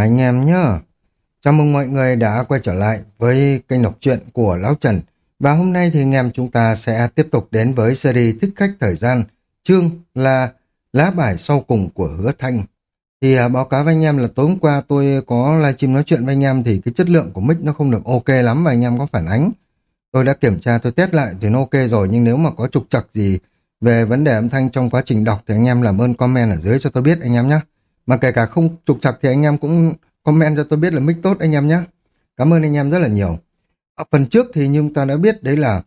anh em nhá. Chào mừng mọi người đã quay trở lại với kênh đọc truyện của Lão Trần. Và hôm nay thì anh em chúng ta sẽ tiếp tục đến với series Thích Khách Thời Gian. Chương là Lá bài sau cùng của Hứa Thanh. Thì à, báo cáo với anh em là tối hôm qua tôi có livestream nói chuyện với anh em thì cái chất lượng của mic nó không được ok lắm và anh em có phản ánh. Tôi đã kiểm tra tôi test lại thì nó ok rồi nhưng nếu mà có trục trặc gì về vấn đề âm thanh trong quá trình đọc thì anh em làm ơn comment ở dưới cho tôi biết anh em nhé. Mà kể cả không trục trặc thì anh em cũng comment cho tôi biết là mic tốt anh em nhé. Cảm ơn anh em rất là nhiều. Ở phần trước thì chúng ta đã biết đấy là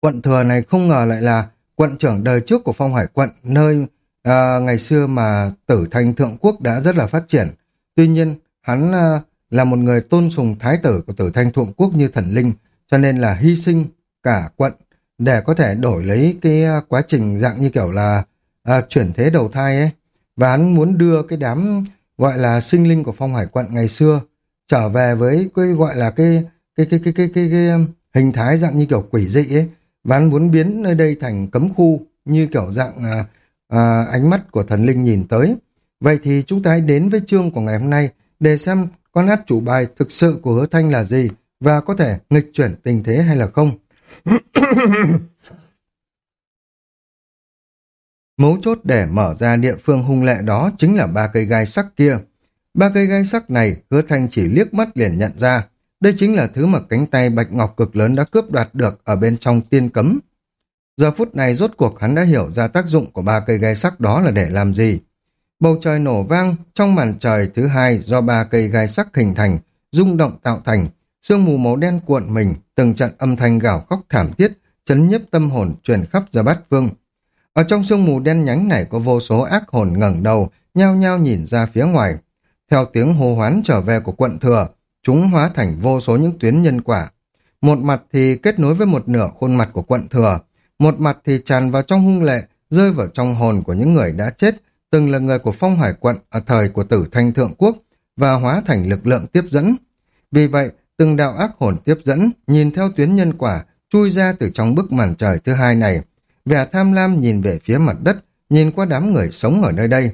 quận thừa này không ngờ lại là quận trưởng đời trước của phong hải quận nơi à, ngày xưa mà tử thành thượng quốc đã rất là phát triển. Tuy nhiên hắn à, là một người tôn sùng thái tử của tử thanh thượng quốc như thần linh cho nên là hy sinh cả quận để có thể đổi lấy cái à, quá trình dạng như kiểu là à, chuyển thế đầu thai ấy. Và hắn muốn đưa cái đám gọi là sinh linh của phong hải quận ngày xưa trở về với cái gọi là cái cái cái cái cái cái, cái, cái hình thái dạng như kiểu quỷ dị ấy và hắn muốn biến nơi đây thành cấm khu như kiểu dạng à, à, ánh mắt của thần linh nhìn tới. Vậy thì chúng ta hãy đến với chương của ngày hôm nay để xem con hát chủ bài thực sự của hứa thanh là gì và có thể nghịch chuyển tình thế hay là không. Mấu chốt để mở ra địa phương hung lệ đó chính là ba cây gai sắc kia. Ba cây gai sắc này hứa thanh chỉ liếc mắt liền nhận ra. Đây chính là thứ mà cánh tay bạch ngọc cực lớn đã cướp đoạt được ở bên trong tiên cấm. Giờ phút này rốt cuộc hắn đã hiểu ra tác dụng của ba cây gai sắc đó là để làm gì. Bầu trời nổ vang trong màn trời thứ hai do ba cây gai sắc hình thành, rung động tạo thành, sương mù màu đen cuộn mình, từng trận âm thanh gào khóc thảm thiết, chấn nhấp tâm hồn truyền khắp ra bát vương. Ở trong sương mù đen nhánh này có vô số ác hồn ngẩng đầu, nhao nhao nhìn ra phía ngoài. Theo tiếng hô hoán trở về của quận thừa, chúng hóa thành vô số những tuyến nhân quả. Một mặt thì kết nối với một nửa khuôn mặt của quận thừa, một mặt thì tràn vào trong hung lệ, rơi vào trong hồn của những người đã chết, từng là người của phong hải quận ở thời của tử thanh thượng quốc, và hóa thành lực lượng tiếp dẫn. Vì vậy, từng đạo ác hồn tiếp dẫn, nhìn theo tuyến nhân quả, chui ra từ trong bức màn trời thứ hai này. Vẻ tham lam nhìn về phía mặt đất, nhìn qua đám người sống ở nơi đây.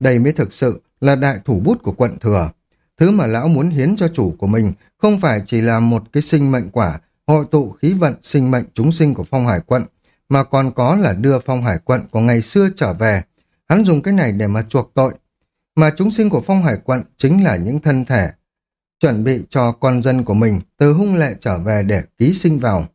Đây mới thực sự là đại thủ bút của quận thừa. Thứ mà lão muốn hiến cho chủ của mình không phải chỉ là một cái sinh mệnh quả, hội tụ khí vận sinh mệnh chúng sinh của phong hải quận, mà còn có là đưa phong hải quận của ngày xưa trở về. Hắn dùng cái này để mà chuộc tội. Mà chúng sinh của phong hải quận chính là những thân thể chuẩn bị cho con dân của mình từ hung lệ trở về để ký sinh vào.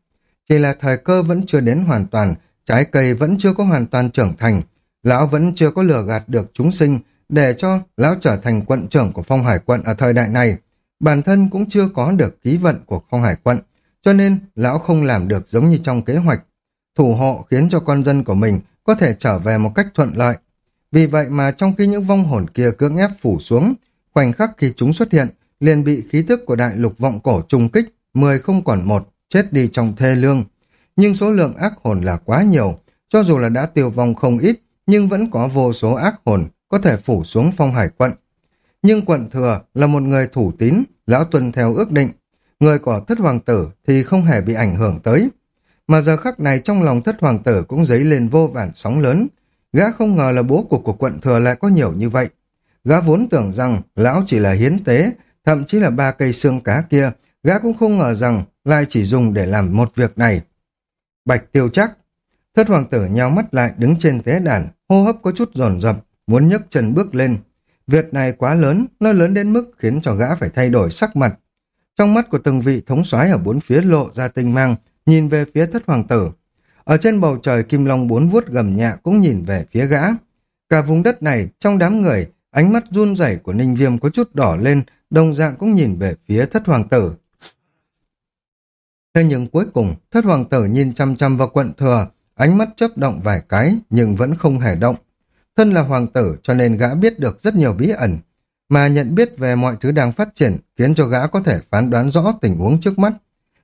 Chỉ là thời cơ vẫn chưa đến hoàn toàn, trái cây vẫn chưa có hoàn toàn trưởng thành, lão vẫn chưa có lừa gạt được chúng sinh để cho lão trở thành quận trưởng của phong hải quận ở thời đại này. Bản thân cũng chưa có được khí vận của phong hải quận, cho nên lão không làm được giống như trong kế hoạch. Thủ hộ khiến cho con dân của mình có thể trở về một cách thuận lợi. Vì vậy mà trong khi những vong hồn kia cưỡng ép phủ xuống, khoảnh khắc khi chúng xuất hiện, liền bị khí tức của đại lục vọng cổ trùng kích, mười không còn một, chết đi trong thê lương. Nhưng số lượng ác hồn là quá nhiều, cho dù là đã tiêu vong không ít, nhưng vẫn có vô số ác hồn có thể phủ xuống phong hải quận. Nhưng quận thừa là một người thủ tín, lão tuân theo ước định. Người của thất hoàng tử thì không hề bị ảnh hưởng tới. Mà giờ khắc này trong lòng thất hoàng tử cũng dấy lên vô vàn sóng lớn. Gã không ngờ là bố cục của quận thừa lại có nhiều như vậy. Gã vốn tưởng rằng lão chỉ là hiến tế, thậm chí là ba cây xương cá kia, gã cũng không ngờ rằng lại chỉ dùng để làm một việc này. Bạch tiêu chắc. Thất hoàng tử nhao mắt lại đứng trên tế đàn, hô hấp có chút dồn dập, muốn nhấc chân bước lên. Việc này quá lớn, nó lớn đến mức khiến cho gã phải thay đổi sắc mặt. Trong mắt của từng vị thống soái ở bốn phía lộ ra tinh mang, nhìn về phía thất hoàng tử. Ở trên bầu trời kim long bốn vuốt gầm nhạ cũng nhìn về phía gã. Cả vùng đất này, trong đám người, ánh mắt run rẩy của ninh viêm có chút đỏ lên, đồng dạng cũng nhìn về phía thất hoàng tử. Thế nhưng cuối cùng, thất hoàng tử nhìn chăm chăm vào quận thừa, ánh mắt chớp động vài cái nhưng vẫn không hề động. Thân là hoàng tử cho nên gã biết được rất nhiều bí ẩn, mà nhận biết về mọi thứ đang phát triển khiến cho gã có thể phán đoán rõ tình huống trước mắt.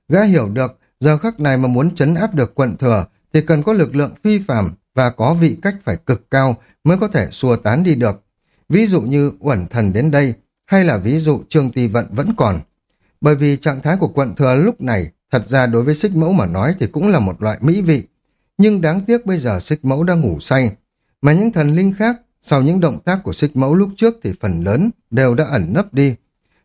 Gã hiểu được, giờ khắc này mà muốn chấn áp được quận thừa thì cần có lực lượng phi phàm và có vị cách phải cực cao mới có thể xua tán đi được. Ví dụ như uẩn thần đến đây, hay là ví dụ Trương ti Vận vẫn còn. Bởi vì trạng thái của quận thừa lúc này, thật ra đối với xích mẫu mà nói thì cũng là một loại mỹ vị. Nhưng đáng tiếc bây giờ xích mẫu đang ngủ say, mà những thần linh khác sau những động tác của xích mẫu lúc trước thì phần lớn đều đã ẩn nấp đi.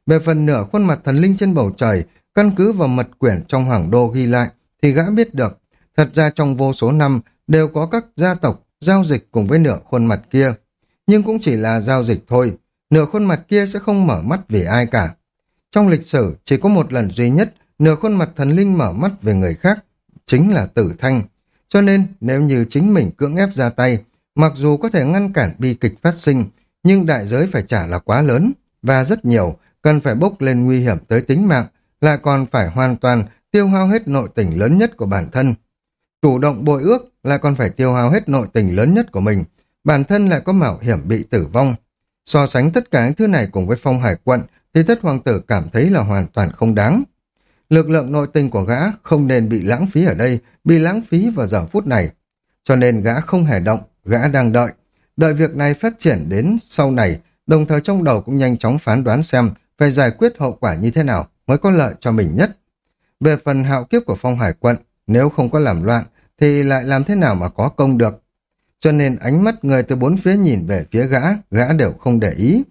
Về phần nửa khuôn mặt thần linh trên bầu trời, căn cứ vào mật quyển trong hoàng đô ghi lại, thì gã biết được, thật ra trong vô số năm đều có các gia tộc giao dịch cùng với nửa khuôn mặt kia. Nhưng cũng chỉ là giao dịch thôi, nửa khuôn mặt kia sẽ không mở mắt vì ai cả. Trong lịch sử, chỉ có một lần duy nhất, nửa khuôn mặt thần linh mở mắt về người khác, chính là tử thanh. Cho nên, nếu như chính mình cưỡng ép ra tay, mặc dù có thể ngăn cản bi kịch phát sinh, nhưng đại giới phải trả là quá lớn, và rất nhiều, cần phải bốc lên nguy hiểm tới tính mạng, lại còn phải hoàn toàn tiêu hao hết nội tình lớn nhất của bản thân. Chủ động bội ước lại còn phải tiêu hao hết nội tình lớn nhất của mình, bản thân lại có mạo hiểm bị tử vong. So sánh tất cả những thứ này cùng với phong hải quận thì thất hoàng tử cảm thấy là hoàn toàn không đáng. Lực lượng nội tình của gã không nên bị lãng phí ở đây, bị lãng phí vào giờ phút này. Cho nên gã không hề động, gã đang đợi. Đợi việc này phát triển đến sau này, đồng thời trong đầu cũng nhanh chóng phán đoán xem phải giải quyết hậu quả như thế nào mới có lợi cho mình nhất. Về phần hạo kiếp của phong hải quận, nếu không có làm loạn, thì lại làm thế nào mà có công được. Cho nên ánh mắt người từ bốn phía nhìn về phía gã, gã đều không để ý.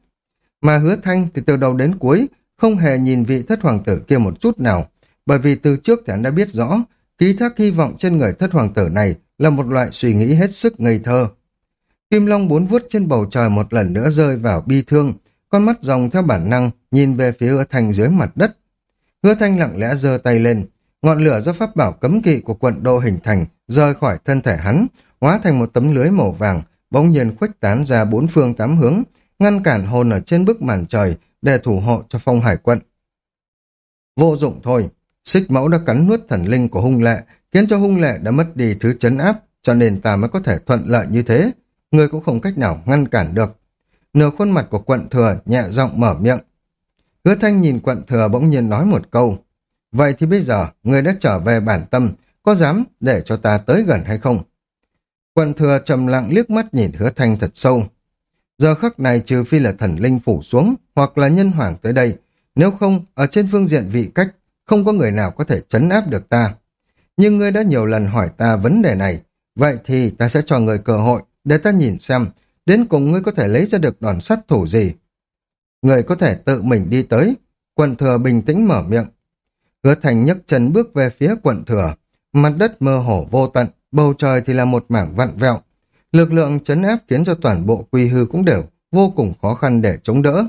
Mà hứa thanh thì từ đầu đến cuối không hề nhìn vị thất hoàng tử kia một chút nào, bởi vì từ trước thì hắn đã biết rõ, ký thác hy vọng trên người thất hoàng tử này là một loại suy nghĩ hết sức ngây thơ. Kim Long bốn vuốt trên bầu trời một lần nữa rơi vào bi thương, con mắt dòng theo bản năng nhìn về phía hứa thanh dưới mặt đất. Hứa thanh lặng lẽ giơ tay lên, ngọn lửa do pháp bảo cấm kỵ của quận đô hình thành rời khỏi thân thể hắn, hóa thành một tấm lưới màu vàng, bỗng nhiên khuếch tán ra bốn phương tám hướng, ngăn cản hồn ở trên bức màn trời để thủ hộ cho phong hải quận. Vô dụng thôi, xích mẫu đã cắn nuốt thần linh của hung lệ, khiến cho hung lệ đã mất đi thứ chấn áp, cho nên ta mới có thể thuận lợi như thế. Người cũng không cách nào ngăn cản được. Nửa khuôn mặt của quận thừa nhẹ giọng mở miệng. Hứa thanh nhìn quận thừa bỗng nhiên nói một câu. Vậy thì bây giờ, người đã trở về bản tâm, có dám để cho ta tới gần hay không? Quận thừa trầm lặng liếc mắt nhìn hứa thanh thật sâu. Giờ khắc này trừ phi là thần linh phủ xuống, hoặc là nhân hoàng tới đây, nếu không, ở trên phương diện vị cách, không có người nào có thể chấn áp được ta. Nhưng ngươi đã nhiều lần hỏi ta vấn đề này, vậy thì ta sẽ cho người cơ hội để ta nhìn xem đến cùng ngươi có thể lấy ra được đòn sát thủ gì. Người có thể tự mình đi tới, quận thừa bình tĩnh mở miệng. Hứa thành nhấc chân bước về phía quận thừa, mặt đất mơ hồ vô tận, bầu trời thì là một mảng vặn vẹo. Lực lượng chấn áp khiến cho toàn bộ quy hư cũng đều vô cùng khó khăn để chống đỡ.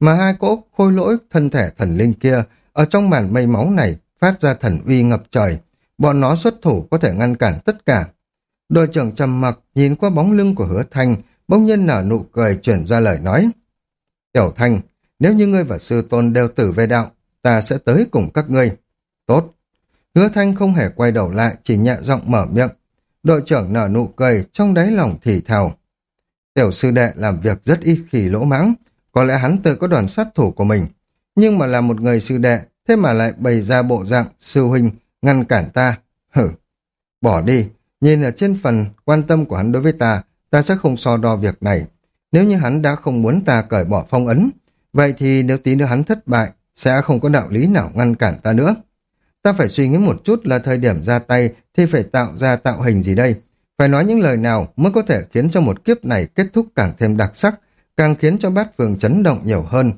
Mà hai cỗ khôi lỗi thân thể thần linh kia ở trong màn mây máu này phát ra thần uy ngập trời. Bọn nó xuất thủ có thể ngăn cản tất cả. Đội trưởng trầm mặc nhìn qua bóng lưng của hứa thanh, bỗng nhiên nở nụ cười chuyển ra lời nói. Tiểu thanh, nếu như ngươi và sư tôn đều tử về đạo, ta sẽ tới cùng các ngươi. Tốt. Hứa thanh không hề quay đầu lại, chỉ nhẹ giọng mở miệng. Đội trưởng nở nụ cười, trong đáy lòng thì thào. Tiểu sư đệ làm việc rất ít khi lỗ mãng, có lẽ hắn tự có đoàn sát thủ của mình. Nhưng mà là một người sư đệ, thế mà lại bày ra bộ dạng sư huynh, ngăn cản ta. Hử, bỏ đi, nhìn ở trên phần quan tâm của hắn đối với ta, ta sẽ không so đo việc này. Nếu như hắn đã không muốn ta cởi bỏ phong ấn, vậy thì nếu tí nữa hắn thất bại, sẽ không có đạo lý nào ngăn cản ta nữa. Ta phải suy nghĩ một chút là thời điểm ra tay thì phải tạo ra tạo hình gì đây. Phải nói những lời nào mới có thể khiến cho một kiếp này kết thúc càng thêm đặc sắc, càng khiến cho bát phường chấn động nhiều hơn.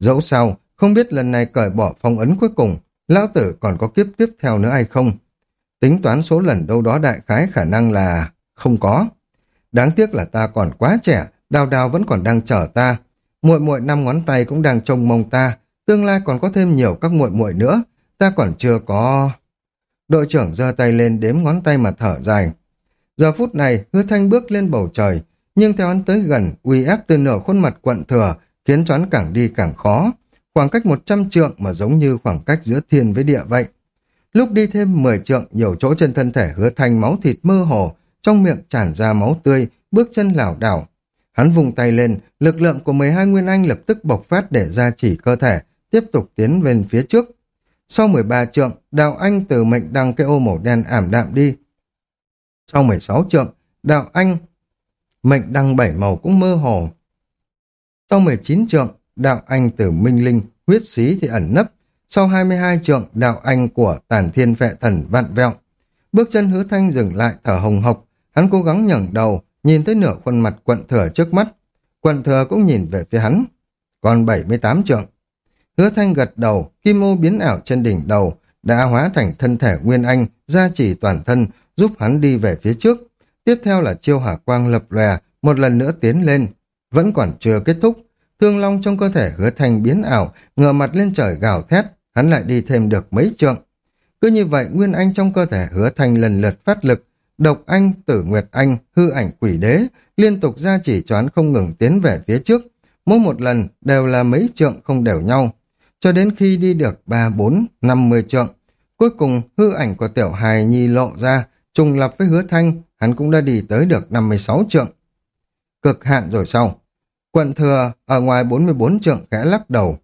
Dẫu sao, không biết lần này cởi bỏ phong ấn cuối cùng, lão tử còn có kiếp tiếp theo nữa hay không. Tính toán số lần đâu đó đại khái khả năng là không có. Đáng tiếc là ta còn quá trẻ, đào đào vẫn còn đang chờ ta. Muội muội năm ngón tay cũng đang trông mong ta, tương lai còn có thêm nhiều các muội muội nữa, ta còn chưa có... Đội trưởng giơ tay lên đếm ngón tay mà thở dài. Giờ phút này, hứa thanh bước lên bầu trời, nhưng theo hắn tới gần, uy áp từ nửa khuôn mặt quận thừa, khiến cho hắn càng đi càng khó. Khoảng cách 100 trượng mà giống như khoảng cách giữa thiên với địa vậy. Lúc đi thêm 10 trượng, nhiều chỗ trên thân thể hứa thanh máu thịt mơ hồ, trong miệng tràn ra máu tươi, bước chân lảo đảo. Hắn vùng tay lên, lực lượng của 12 Nguyên Anh lập tức bộc phát để ra chỉ cơ thể, tiếp tục tiến về phía trước. Sau 13 trượng, đạo anh từ mệnh đăng cái ô màu đen ảm đạm đi. Sau 16 trượng, đạo anh mệnh đăng bảy màu cũng mơ hồ. Sau 19 trượng, đạo anh từ minh linh, huyết xí thì ẩn nấp. Sau 22 trượng, đạo anh của tàn thiên vệ thần vạn vẹo. Bước chân hứa thanh dừng lại thở hồng hộc, hắn cố gắng nhẩng đầu, nhìn tới nửa khuôn mặt quận thừa trước mắt. Quận thừa cũng nhìn về phía hắn. Còn 78 trượng. Hứa thanh gật đầu, kim ô biến ảo trên đỉnh đầu, đã hóa thành thân thể Nguyên Anh, gia trì toàn thân, giúp hắn đi về phía trước. Tiếp theo là chiêu hỏa quang lập lòe, một lần nữa tiến lên. Vẫn còn chưa kết thúc, thương long trong cơ thể hứa thanh biến ảo, ngửa mặt lên trời gào thét, hắn lại đi thêm được mấy trượng. Cứ như vậy, Nguyên Anh trong cơ thể hứa thanh lần lượt phát lực, độc anh, tử nguyệt anh, hư ảnh quỷ đế, liên tục ra chỉ choán không ngừng tiến về phía trước. Mỗi một lần đều là mấy trượng không đều nhau, cho đến khi đi được 3, 4, 50 trượng. Cuối cùng, hư ảnh của tiểu hài nhi lộ ra, trùng lập với hứa thanh, hắn cũng đã đi tới được 56 trượng. Cực hạn rồi sau. Quận thừa ở ngoài 44 trượng khẽ lắc đầu.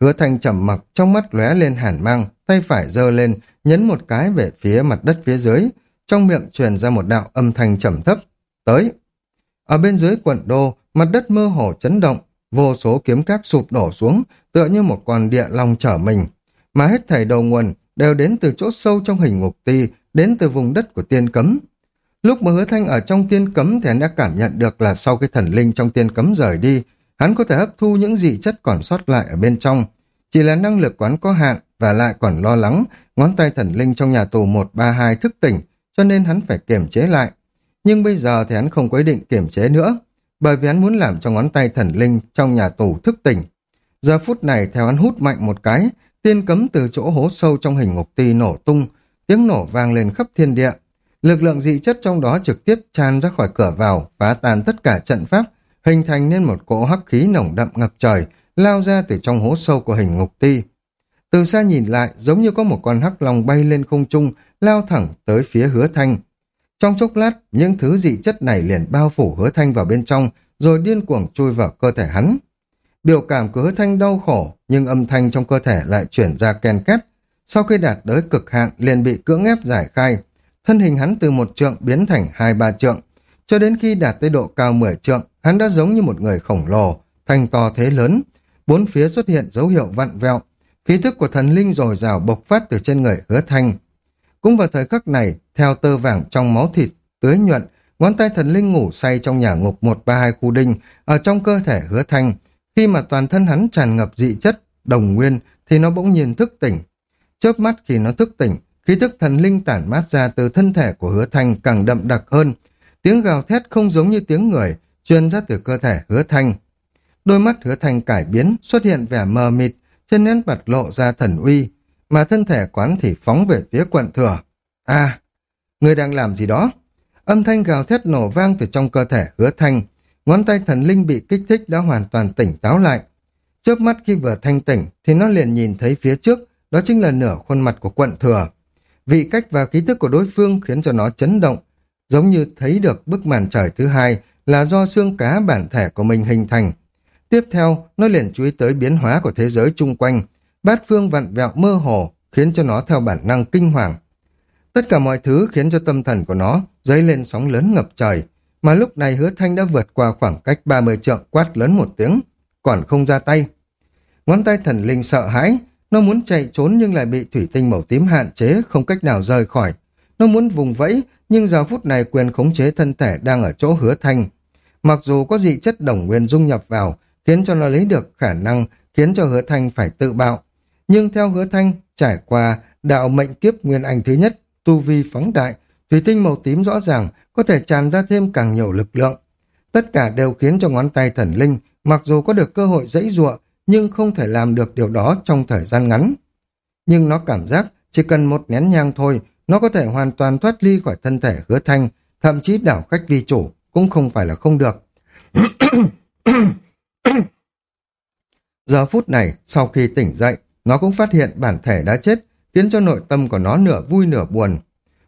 Hứa thanh trầm mặc trong mắt lóe lên hàn mang, tay phải giơ lên, nhấn một cái về phía mặt đất phía dưới, trong miệng truyền ra một đạo âm thanh trầm thấp. Tới! Ở bên dưới quận đô, mặt đất mơ hồ chấn động, vô số kiếm cát sụp đổ xuống, tựa như một con địa long trở mình. Mà hết thảy đầu nguồn đều đến từ chỗ sâu trong hình ngục ti, đến từ vùng đất của tiên cấm. Lúc mà hứa thanh ở trong tiên cấm thì hắn đã cảm nhận được là sau cái thần linh trong tiên cấm rời đi, hắn có thể hấp thu những dị chất còn sót lại ở bên trong. Chỉ là năng lực quán có hạn và lại còn lo lắng, ngón tay thần linh trong nhà tù 132 thức tỉnh, cho nên hắn phải kiềm chế lại. Nhưng bây giờ thì hắn không có ý định kiềm chế nữa, bởi vì hắn muốn làm cho ngón tay thần linh trong nhà tù thức tỉnh. Giờ phút này theo hắn hút mạnh một cái, tiên cấm từ chỗ hố sâu trong hình ngục ti nổ tung, tiếng nổ vang lên khắp thiên địa. Lực lượng dị chất trong đó trực tiếp tràn ra khỏi cửa vào, phá tan tất cả trận pháp, hình thành nên một cỗ hắc khí nồng đậm ngập trời, lao ra từ trong hố sâu của hình ngục ti. Từ xa nhìn lại, giống như có một con hắc long bay lên không trung, lao thẳng tới phía hứa thanh. Trong chốc lát, những thứ dị chất này liền bao phủ hứa thanh vào bên trong, rồi điên cuồng chui vào cơ thể hắn. Biểu cảm của hứa thanh đau khổ, nhưng âm thanh trong cơ thể lại chuyển ra ken két. Sau khi đạt tới cực hạn liền bị cưỡng ép giải khai, thân hình hắn từ một trượng biến thành hai ba trượng. Cho đến khi đạt tới độ cao 10 trượng, hắn đã giống như một người khổng lồ, thanh to thế lớn. Bốn phía xuất hiện dấu hiệu vặn vẹo, khí thức của thần linh dồi dào bộc phát từ trên người hứa thanh. Cũng vào thời khắc này, theo tơ vàng trong máu thịt, tưới nhuận, ngón tay thần linh ngủ say trong nhà ngục 132 khu đinh, ở trong cơ thể hứa thanh. Khi mà toàn thân hắn tràn ngập dị chất, đồng nguyên, thì nó bỗng nhiên thức tỉnh. Chớp mắt khi nó thức tỉnh, khí thức thần linh tản mát ra từ thân thể của hứa thanh càng đậm đặc hơn. Tiếng gào thét không giống như tiếng người, truyền ra từ cơ thể hứa thanh. Đôi mắt hứa thanh cải biến, xuất hiện vẻ mờ mịt, trên nét mặt lộ ra thần uy, mà thân thể quán thì phóng về phía quận thừa. À, người đang làm gì đó? Âm thanh gào thét nổ vang từ trong cơ thể hứa thanh, ngón tay thần linh bị kích thích đã hoàn toàn tỉnh táo lại. Chớp mắt khi vừa thanh tỉnh thì nó liền nhìn thấy phía trước, đó chính là nửa khuôn mặt của quận thừa. Vị cách và ký tức của đối phương khiến cho nó chấn động, giống như thấy được bức màn trời thứ hai là do xương cá bản thể của mình hình thành. Tiếp theo, nó liền chú ý tới biến hóa của thế giới chung quanh, bát phương vặn vẹo mơ hồ, khiến cho nó theo bản năng kinh hoàng. Tất cả mọi thứ khiến cho tâm thần của nó dấy lên sóng lớn ngập trời, mà lúc này hứa thanh đã vượt qua khoảng cách 30 trượng quát lớn một tiếng, còn không ra tay. Ngón tay thần linh sợ hãi, nó muốn chạy trốn nhưng lại bị thủy tinh màu tím hạn chế, không cách nào rời khỏi. Nó muốn vùng vẫy, nhưng giờ phút này quyền khống chế thân thể đang ở chỗ hứa thanh. Mặc dù có dị chất đồng nguyên dung nhập vào, khiến cho nó lấy được khả năng khiến cho hứa thanh phải tự bạo. Nhưng theo hứa thanh, trải qua đạo mệnh kiếp nguyên anh thứ nhất, tu vi phóng đại, thủy tinh màu tím rõ ràng có thể tràn ra thêm càng nhiều lực lượng. Tất cả đều khiến cho ngón tay thần linh, mặc dù có được cơ hội dãy ruộng, nhưng không thể làm được điều đó trong thời gian ngắn. Nhưng nó cảm giác chỉ cần một nén nhang thôi, nó có thể hoàn toàn thoát ly khỏi thân thể hứa thanh, thậm chí đảo khách vi chủ cũng không phải là không được. Giờ phút này, sau khi tỉnh dậy, nó cũng phát hiện bản thể đã chết, khiến cho nội tâm của nó nửa vui nửa buồn.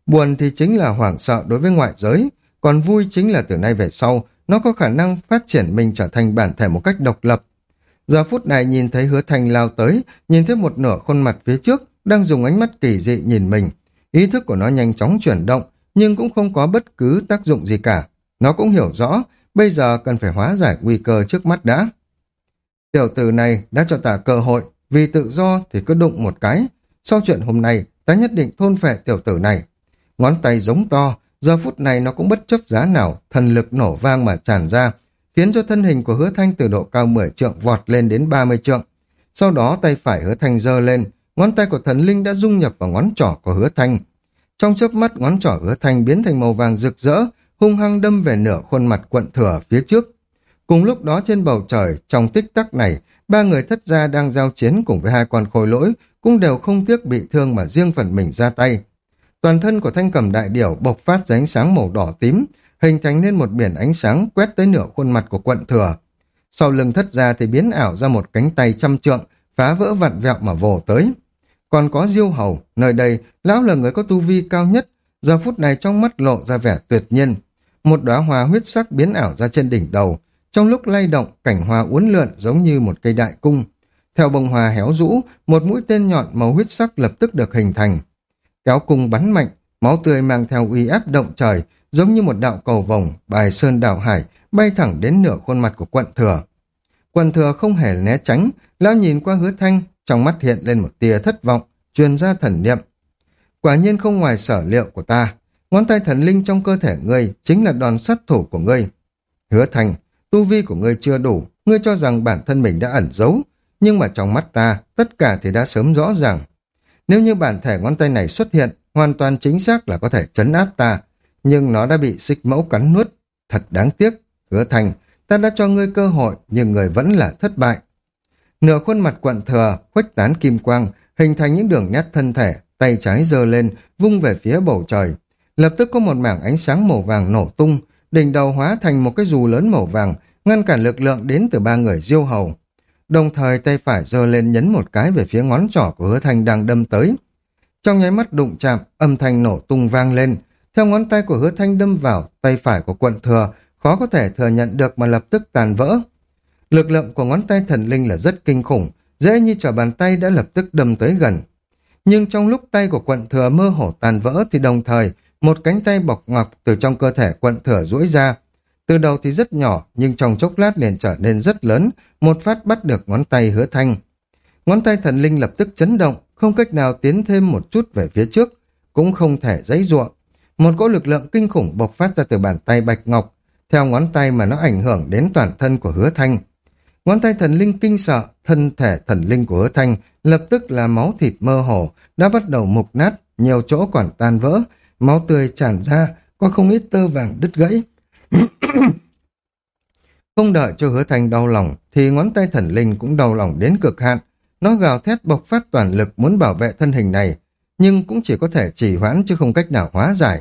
Buồn thì chính là hoảng sợ đối với ngoại giới, còn vui chính là từ nay về sau, nó có khả năng phát triển mình trở thành bản thể một cách độc lập. Giờ phút này nhìn thấy hứa thanh lao tới, nhìn thấy một nửa khuôn mặt phía trước, đang dùng ánh mắt kỳ dị nhìn mình. Ý thức của nó nhanh chóng chuyển động, nhưng cũng không có bất cứ tác dụng gì cả. Nó cũng hiểu rõ, bây giờ cần phải hóa giải nguy cơ trước mắt đã. Tiểu tử này đã cho ta cơ hội, vì tự do thì cứ đụng một cái. Sau chuyện hôm nay, ta nhất định thôn phệ tiểu tử này. Ngón tay giống to, Giờ phút này nó cũng bất chấp giá nào, thần lực nổ vang mà tràn ra, khiến cho thân hình của hứa thanh từ độ cao 10 trượng vọt lên đến 30 trượng. Sau đó tay phải hứa thanh giơ lên, ngón tay của thần linh đã dung nhập vào ngón trỏ của hứa thanh. Trong chớp mắt ngón trỏ hứa thanh biến thành màu vàng rực rỡ, hung hăng đâm về nửa khuôn mặt quận thừa phía trước. Cùng lúc đó trên bầu trời, trong tích tắc này, ba người thất gia đang giao chiến cùng với hai con khôi lỗi, cũng đều không tiếc bị thương mà riêng phần mình ra tay. Toàn thân của thanh cầm đại điểu bộc phát ra ánh sáng màu đỏ tím, hình thành nên một biển ánh sáng quét tới nửa khuôn mặt của quận thừa. Sau lưng thất gia thì biến ảo ra một cánh tay trăm trượng, phá vỡ vặn vẹo mà vồ tới. Còn có diêu hầu, nơi đây, lão là người có tu vi cao nhất, giờ phút này trong mắt lộ ra vẻ tuyệt nhiên. Một đóa hoa huyết sắc biến ảo ra trên đỉnh đầu, trong lúc lay động, cảnh hoa uốn lượn giống như một cây đại cung. Theo bông hoa héo rũ, một mũi tên nhọn màu huyết sắc lập tức được hình thành. Kéo cung bắn mạnh, máu tươi mang theo uy áp động trời, giống như một đạo cầu vồng, bài sơn đảo hải, bay thẳng đến nửa khuôn mặt của quận thừa. Quận thừa không hề né tránh, lão nhìn qua hứa thanh, trong mắt hiện lên một tia thất vọng, truyền ra thần niệm. Quả nhiên không ngoài sở liệu của ta, ngón tay thần linh trong cơ thể ngươi chính là đòn sát thủ của ngươi. Hứa thành tu vi của ngươi chưa đủ, ngươi cho rằng bản thân mình đã ẩn giấu, nhưng mà trong mắt ta, tất cả thì đã sớm rõ ràng. Nếu như bản thể ngón tay này xuất hiện, hoàn toàn chính xác là có thể chấn áp ta, nhưng nó đã bị xích mẫu cắn nuốt. Thật đáng tiếc, hứa thành, ta đã cho ngươi cơ hội, nhưng người vẫn là thất bại. Nửa khuôn mặt quận thừa, khuếch tán kim quang, hình thành những đường nét thân thể, tay trái giơ lên, vung về phía bầu trời. Lập tức có một mảng ánh sáng màu vàng nổ tung, đỉnh đầu hóa thành một cái dù lớn màu vàng, ngăn cản lực lượng đến từ ba người diêu hầu. Đồng thời tay phải giơ lên nhấn một cái về phía ngón trỏ của hứa thanh đang đâm tới. Trong nháy mắt đụng chạm, âm thanh nổ tung vang lên. Theo ngón tay của hứa thanh đâm vào, tay phải của quận thừa, khó có thể thừa nhận được mà lập tức tàn vỡ. Lực lượng của ngón tay thần linh là rất kinh khủng, dễ như trở bàn tay đã lập tức đâm tới gần. Nhưng trong lúc tay của quận thừa mơ hồ tàn vỡ thì đồng thời, một cánh tay bọc ngọc từ trong cơ thể quận thừa duỗi ra. Từ đầu thì rất nhỏ, nhưng trong chốc lát liền trở nên rất lớn, một phát bắt được ngón tay hứa thanh. Ngón tay thần linh lập tức chấn động, không cách nào tiến thêm một chút về phía trước, cũng không thể giấy ruộng. Một cỗ lực lượng kinh khủng bộc phát ra từ bàn tay bạch ngọc, theo ngón tay mà nó ảnh hưởng đến toàn thân của hứa thanh. Ngón tay thần linh kinh sợ, thân thể thần linh của hứa thanh lập tức là máu thịt mơ hồ, đã bắt đầu mục nát, nhiều chỗ còn tan vỡ, máu tươi tràn ra, có không ít tơ vàng đứt gãy. không đợi cho hứa thanh đau lòng, thì ngón tay thần linh cũng đau lòng đến cực hạn. Nó gào thét bộc phát toàn lực muốn bảo vệ thân hình này, nhưng cũng chỉ có thể chỉ hoãn chứ không cách nào hóa giải.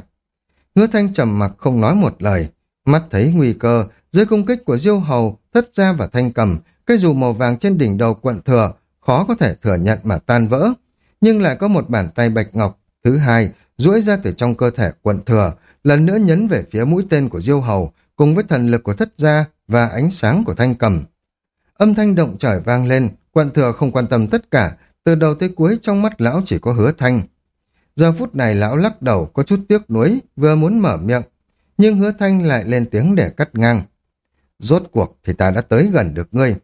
Hứa thanh trầm mặc không nói một lời, mắt thấy nguy cơ, dưới công kích của diêu hầu, thất gia và thanh cầm, cái dù màu vàng trên đỉnh đầu quận thừa, khó có thể thừa nhận mà tan vỡ. Nhưng lại có một bàn tay bạch ngọc, thứ hai, duỗi ra từ trong cơ thể quận thừa, lần nữa nhấn về phía mũi tên của diêu hầu, cùng với thần lực của thất gia và ánh sáng của thanh cầm. Âm thanh động trời vang lên, quận thừa không quan tâm tất cả, từ đầu tới cuối trong mắt lão chỉ có hứa thanh. Giờ phút này lão lắc đầu có chút tiếc nuối, vừa muốn mở miệng, nhưng hứa thanh lại lên tiếng để cắt ngang. Rốt cuộc thì ta đã tới gần được ngươi.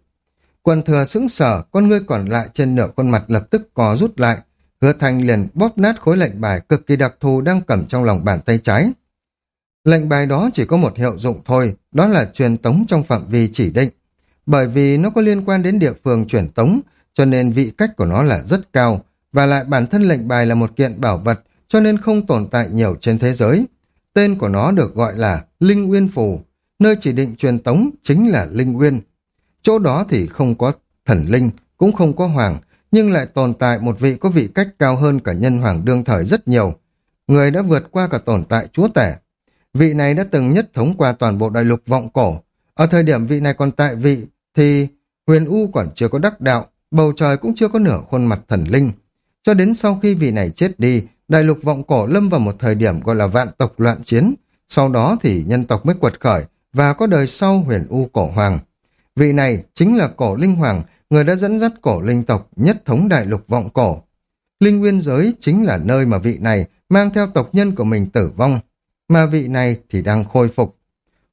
Quần thừa sững sờ, con ngươi còn lại trên nửa khuôn mặt lập tức co rút lại. Hứa thanh liền bóp nát khối lệnh bài cực kỳ đặc thù đang cầm trong lòng bàn tay trái. Lệnh bài đó chỉ có một hiệu dụng thôi, đó là truyền tống trong phạm vi chỉ định. Bởi vì nó có liên quan đến địa phương truyền tống, cho nên vị cách của nó là rất cao, và lại bản thân lệnh bài là một kiện bảo vật, cho nên không tồn tại nhiều trên thế giới. Tên của nó được gọi là Linh Nguyên Phù, nơi chỉ định truyền tống chính là Linh Nguyên. Chỗ đó thì không có thần linh, cũng không có hoàng, nhưng lại tồn tại một vị có vị cách cao hơn cả nhân hoàng đương thời rất nhiều. Người đã vượt qua cả tồn tại chúa tể. Vị này đã từng nhất thống qua toàn bộ đại lục vọng cổ. Ở thời điểm vị này còn tại vị, thì huyền U còn chưa có đắc đạo, bầu trời cũng chưa có nửa khuôn mặt thần linh. Cho đến sau khi vị này chết đi, đại lục vọng cổ lâm vào một thời điểm gọi là vạn tộc loạn chiến. Sau đó thì nhân tộc mới quật khởi và có đời sau huyền U cổ hoàng. Vị này chính là cổ linh hoàng, người đã dẫn dắt cổ linh tộc nhất thống đại lục vọng cổ. Linh nguyên giới chính là nơi mà vị này mang theo tộc nhân của mình tử vong, mà vị này thì đang khôi phục.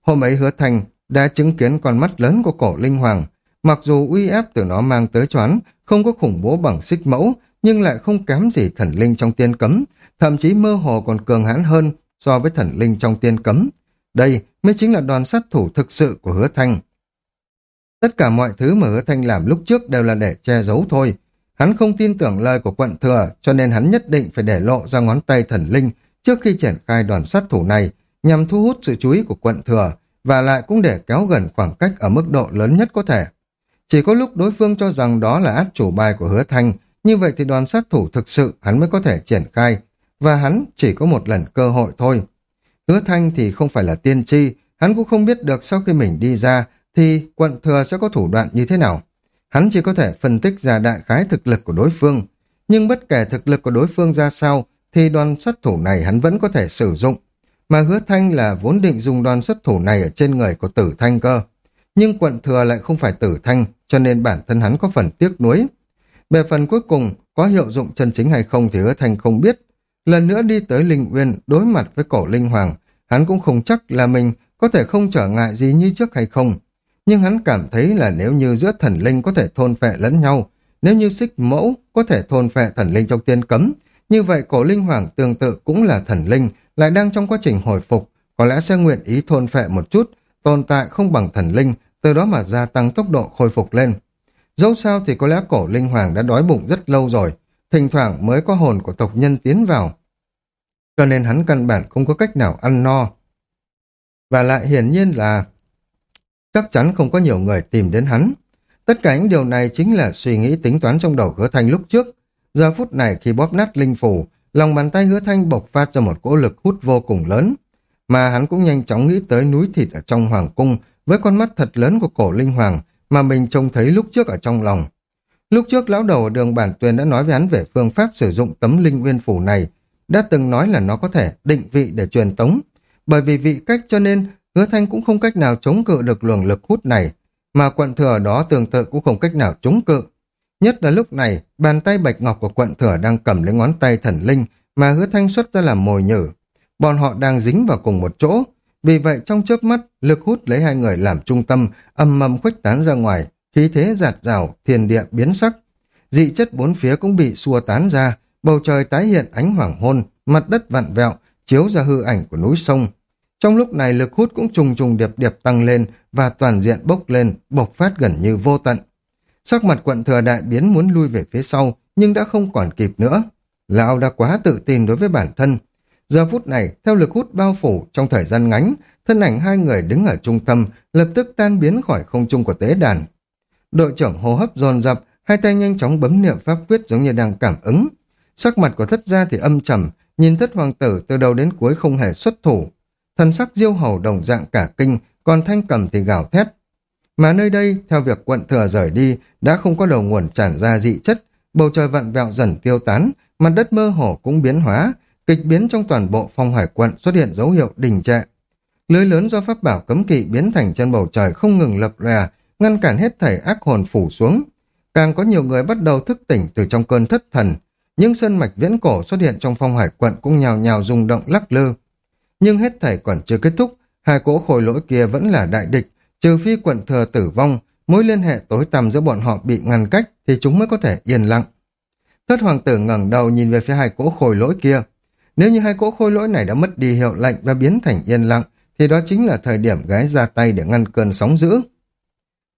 Hôm ấy hứa thành đã chứng kiến con mắt lớn của cổ linh hoàng, mặc dù uy áp từ nó mang tới choán, không có khủng bố bằng xích mẫu, nhưng lại không kém gì thần linh trong tiên cấm, thậm chí mơ hồ còn cường hãn hơn so với thần linh trong tiên cấm. Đây mới chính là đòn sát thủ thực sự của hứa thanh. Tất cả mọi thứ mà hứa thanh làm lúc trước đều là để che giấu thôi. Hắn không tin tưởng lời của quận thừa, cho nên hắn nhất định phải để lộ ra ngón tay thần linh trước khi triển khai đoàn sát thủ này, nhằm thu hút sự chú ý của quận thừa, và lại cũng để kéo gần khoảng cách ở mức độ lớn nhất có thể. Chỉ có lúc đối phương cho rằng đó là át chủ bài của hứa thanh, như vậy thì đoàn sát thủ thực sự hắn mới có thể triển khai, và hắn chỉ có một lần cơ hội thôi. Hứa thanh thì không phải là tiên tri, hắn cũng không biết được sau khi mình đi ra thì quận thừa sẽ có thủ đoạn như thế nào. Hắn chỉ có thể phân tích ra đại khái thực lực của đối phương, nhưng bất kể thực lực của đối phương ra sao thì đoàn xuất thủ này hắn vẫn có thể sử dụng. Mà hứa thanh là vốn định dùng đoàn xuất thủ này ở trên người của tử thanh cơ. Nhưng quận thừa lại không phải tử thanh, cho nên bản thân hắn có phần tiếc nuối. Về phần cuối cùng, có hiệu dụng chân chính hay không thì hứa thanh không biết. Lần nữa đi tới Linh Uyên đối mặt với cổ Linh Hoàng, hắn cũng không chắc là mình có thể không trở ngại gì như trước hay không. Nhưng hắn cảm thấy là nếu như giữa thần linh có thể thôn phệ lẫn nhau, nếu như xích mẫu có thể thôn phệ thần linh trong tiên cấm, như vậy cổ linh hoàng tương tự cũng là thần linh, lại đang trong quá trình hồi phục, có lẽ sẽ nguyện ý thôn phệ một chút, tồn tại không bằng thần linh, từ đó mà gia tăng tốc độ khôi phục lên. Dẫu sao thì có lẽ cổ linh hoàng đã đói bụng rất lâu rồi, thỉnh thoảng mới có hồn của tộc nhân tiến vào. Cho nên hắn căn bản không có cách nào ăn no. Và lại hiển nhiên là chắc chắn không có nhiều người tìm đến hắn. Tất cả những điều này chính là suy nghĩ tính toán trong đầu hứa thanh lúc trước. Giờ phút này khi bóp nát linh phủ, lòng bàn tay hứa thanh bộc phát ra một cỗ lực hút vô cùng lớn. Mà hắn cũng nhanh chóng nghĩ tới núi thịt ở trong hoàng cung với con mắt thật lớn của cổ linh hoàng mà mình trông thấy lúc trước ở trong lòng. Lúc trước lão đầu ở đường bản tuyên đã nói với hắn về phương pháp sử dụng tấm linh nguyên phủ này, đã từng nói là nó có thể định vị để truyền tống. Bởi vì vị cách cho nên hứa thanh cũng không cách nào chống cự được luồng lực hút này, mà quận thừa đó tương tự cũng không cách nào chống cự. Nhất là lúc này, bàn tay bạch ngọc của quận thừa đang cầm lấy ngón tay thần linh mà hứa thanh xuất ra làm mồi nhử. Bọn họ đang dính vào cùng một chỗ, vì vậy trong chớp mắt, lực hút lấy hai người làm trung tâm, âm mầm khuếch tán ra ngoài, khí thế giạt rào, thiên địa biến sắc. Dị chất bốn phía cũng bị xua tán ra, bầu trời tái hiện ánh hoàng hôn, mặt đất vặn vẹo, chiếu ra hư ảnh của núi sông. Trong lúc này lực hút cũng trùng trùng điệp điệp tăng lên và toàn diện bốc lên, bộc phát gần như vô tận. Sắc mặt quận thừa đại biến muốn lui về phía sau, nhưng đã không còn kịp nữa. Lão đã quá tự tin đối với bản thân. Giờ phút này, theo lực hút bao phủ trong thời gian ngắn, thân ảnh hai người đứng ở trung tâm lập tức tan biến khỏi không trung của tế đàn. Đội trưởng hô hấp dồn dập, hai tay nhanh chóng bấm niệm pháp quyết giống như đang cảm ứng. Sắc mặt của thất gia thì âm trầm, nhìn thất hoàng tử từ đầu đến cuối không hề xuất thủ. Thần sắc diêu hầu đồng dạng cả kinh, còn thanh cầm thì gào thét. Mà nơi đây, theo việc quận thừa rời đi, đã không có đầu nguồn tràn ra dị chất, bầu trời vặn vẹo dần tiêu tán, mặt đất mơ hồ cũng biến hóa, kịch biến trong toàn bộ phong hải quận xuất hiện dấu hiệu đình trệ. Lưới lớn do pháp bảo cấm kỵ biến thành trên bầu trời không ngừng lập lòe, ngăn cản hết thảy ác hồn phủ xuống. Càng có nhiều người bắt đầu thức tỉnh từ trong cơn thất thần, những sơn mạch viễn cổ xuất hiện trong phong hải quận cũng nhào nhào rung động lắc lư. Nhưng hết thảy còn chưa kết thúc, hai cỗ khôi lỗi kia vẫn là đại địch, trừ phi quận thừa tử vong, mối liên hệ tối tăm giữa bọn họ bị ngăn cách thì chúng mới có thể yên lặng. Thất hoàng tử ngẩng đầu nhìn về phía hai cỗ khôi lỗi kia. Nếu như hai cỗ khôi lỗi này đã mất đi hiệu lệnh và biến thành yên lặng, thì đó chính là thời điểm gái ra tay để ngăn cơn sóng dữ.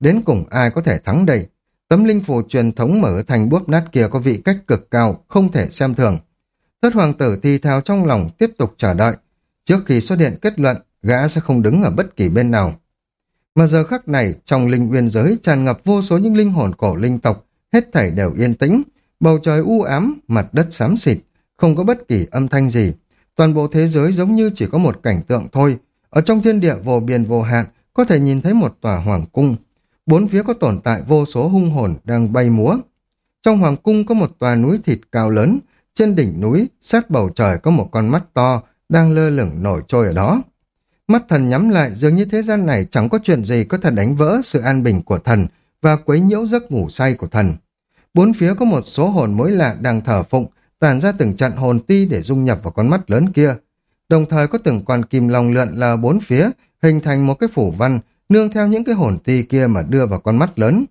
Đến cùng ai có thể thắng đây? Tấm linh phù truyền thống mở thành bốp nát kia có vị cách cực cao, không thể xem thường. Thất hoàng tử thi thao trong lòng tiếp tục chờ đợi. Trước khi xuất hiện kết luận, gã sẽ không đứng ở bất kỳ bên nào. Mà giờ khắc này, trong linh uyên giới tràn ngập vô số những linh hồn cổ linh tộc, hết thảy đều yên tĩnh, bầu trời u ám, mặt đất xám xịt, không có bất kỳ âm thanh gì. Toàn bộ thế giới giống như chỉ có một cảnh tượng thôi. Ở trong thiên địa vô biên vô hạn, có thể nhìn thấy một tòa hoàng cung. Bốn phía có tồn tại vô số hung hồn đang bay múa. Trong hoàng cung có một tòa núi thịt cao lớn, trên đỉnh núi, sát bầu trời có một con mắt to, đang lơ lửng nổi trôi ở đó. Mắt thần nhắm lại dường như thế gian này chẳng có chuyện gì có thể đánh vỡ sự an bình của thần và quấy nhiễu giấc ngủ say của thần. Bốn phía có một số hồn mới lạ đang thờ phụng, tàn ra từng trận hồn ti để dung nhập vào con mắt lớn kia. Đồng thời có từng con kim long lượn lờ bốn phía, hình thành một cái phủ văn, nương theo những cái hồn ti kia mà đưa vào con mắt lớn.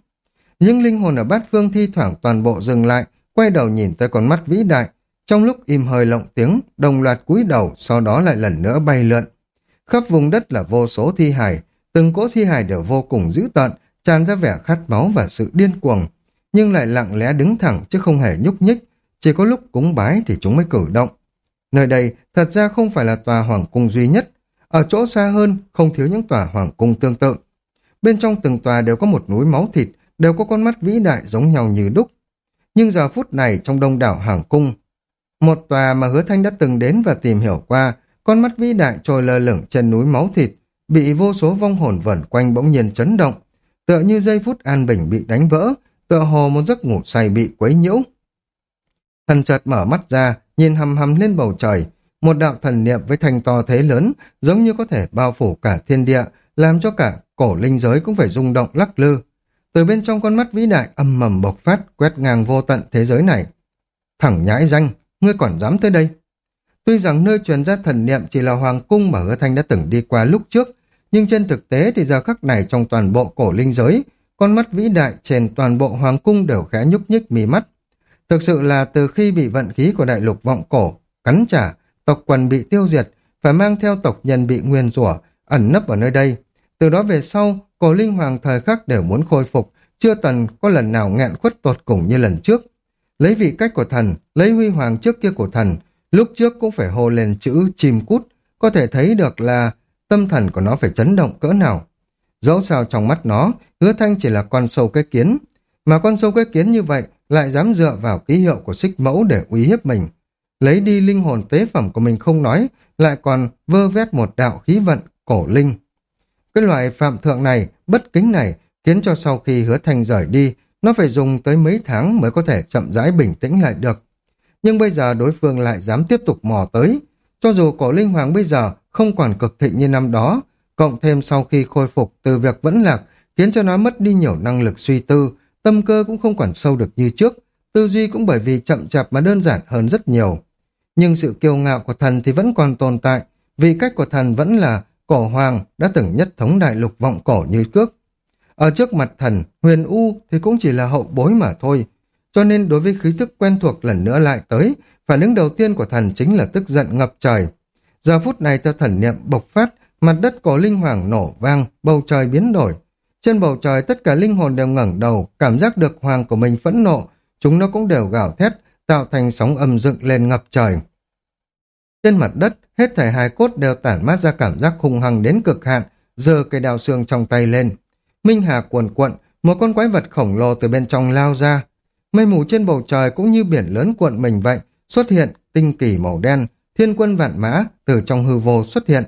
Những linh hồn ở bát phương thi thoảng toàn bộ dừng lại, quay đầu nhìn tới con mắt vĩ đại, trong lúc im hơi lộng tiếng, đồng loạt cúi đầu, sau đó lại lần nữa bay lượn. Khắp vùng đất là vô số thi hài, từng cỗ thi hài đều vô cùng dữ tợn, tràn ra vẻ khát máu và sự điên cuồng, nhưng lại lặng lẽ đứng thẳng chứ không hề nhúc nhích, chỉ có lúc cúng bái thì chúng mới cử động. Nơi đây thật ra không phải là tòa hoàng cung duy nhất, ở chỗ xa hơn không thiếu những tòa hoàng cung tương tự. Bên trong từng tòa đều có một núi máu thịt, đều có con mắt vĩ đại giống nhau như đúc. Nhưng giờ phút này trong đông đảo hoàng cung, một tòa mà hứa thanh đã từng đến và tìm hiểu qua, con mắt vĩ đại trôi lơ lửng trên núi máu thịt, bị vô số vong hồn vẩn quanh bỗng nhiên chấn động, tựa như giây phút an bình bị đánh vỡ, tựa hồ một giấc ngủ say bị quấy nhiễu. Thần chợt mở mắt ra, nhìn hầm hầm lên bầu trời, một đạo thần niệm với thanh to thế lớn, giống như có thể bao phủ cả thiên địa, làm cho cả cổ linh giới cũng phải rung động lắc lư. Từ bên trong con mắt vĩ đại âm mầm bộc phát, quét ngang vô tận thế giới này. Thẳng nhãi danh, ngươi còn dám tới đây? Tuy rằng nơi truyền ra thần niệm chỉ là hoàng cung mà hứa thanh đã từng đi qua lúc trước, nhưng trên thực tế thì giờ khắc này trong toàn bộ cổ linh giới, con mắt vĩ đại trên toàn bộ hoàng cung đều khẽ nhúc nhích mí mắt. Thực sự là từ khi bị vận khí của đại lục vọng cổ, cắn trả, tộc quần bị tiêu diệt, phải mang theo tộc nhân bị nguyên rủa ẩn nấp ở nơi đây. Từ đó về sau, cổ linh hoàng thời khắc đều muốn khôi phục, chưa tần có lần nào nghẹn khuất tột cùng như lần trước. Lấy vị cách của thần, lấy huy hoàng trước kia của thần, lúc trước cũng phải hô lên chữ chim cút, có thể thấy được là tâm thần của nó phải chấn động cỡ nào. Dẫu sao trong mắt nó, hứa thanh chỉ là con sâu cái kiến, mà con sâu cái kiến như vậy lại dám dựa vào ký hiệu của xích mẫu để uy hiếp mình. Lấy đi linh hồn tế phẩm của mình không nói, lại còn vơ vét một đạo khí vận cổ linh. Cái loại phạm thượng này, bất kính này, khiến cho sau khi hứa thanh rời đi, nó phải dùng tới mấy tháng mới có thể chậm rãi bình tĩnh lại được. Nhưng bây giờ đối phương lại dám tiếp tục mò tới. Cho dù cổ linh hoàng bây giờ không còn cực thịnh như năm đó, cộng thêm sau khi khôi phục từ việc vẫn lạc, khiến cho nó mất đi nhiều năng lực suy tư, tâm cơ cũng không còn sâu được như trước, tư duy cũng bởi vì chậm chạp mà đơn giản hơn rất nhiều. Nhưng sự kiêu ngạo của thần thì vẫn còn tồn tại, vì cách của thần vẫn là cổ hoàng đã từng nhất thống đại lục vọng cổ như trước. Ở trước mặt thần, huyền U thì cũng chỉ là hậu bối mà thôi, cho nên đối với khí thức quen thuộc lần nữa lại tới, phản ứng đầu tiên của thần chính là tức giận ngập trời. Giờ phút này theo thần niệm bộc phát, mặt đất cổ linh hoàng nổ vang, bầu trời biến đổi. Trên bầu trời tất cả linh hồn đều ngẩng đầu, cảm giác được hoàng của mình phẫn nộ, chúng nó cũng đều gào thét, tạo thành sóng âm dựng lên ngập trời. Trên mặt đất, hết thảy hài cốt đều tản mát ra cảm giác hung hăng đến cực hạn, giơ cây đào xương trong tay lên. Minh Hà cuồn cuộn, một con quái vật khổng lồ từ bên trong lao ra. Mây mù trên bầu trời cũng như biển lớn cuộn mình vậy, xuất hiện tinh kỳ màu đen, thiên quân vạn mã từ trong hư vô xuất hiện.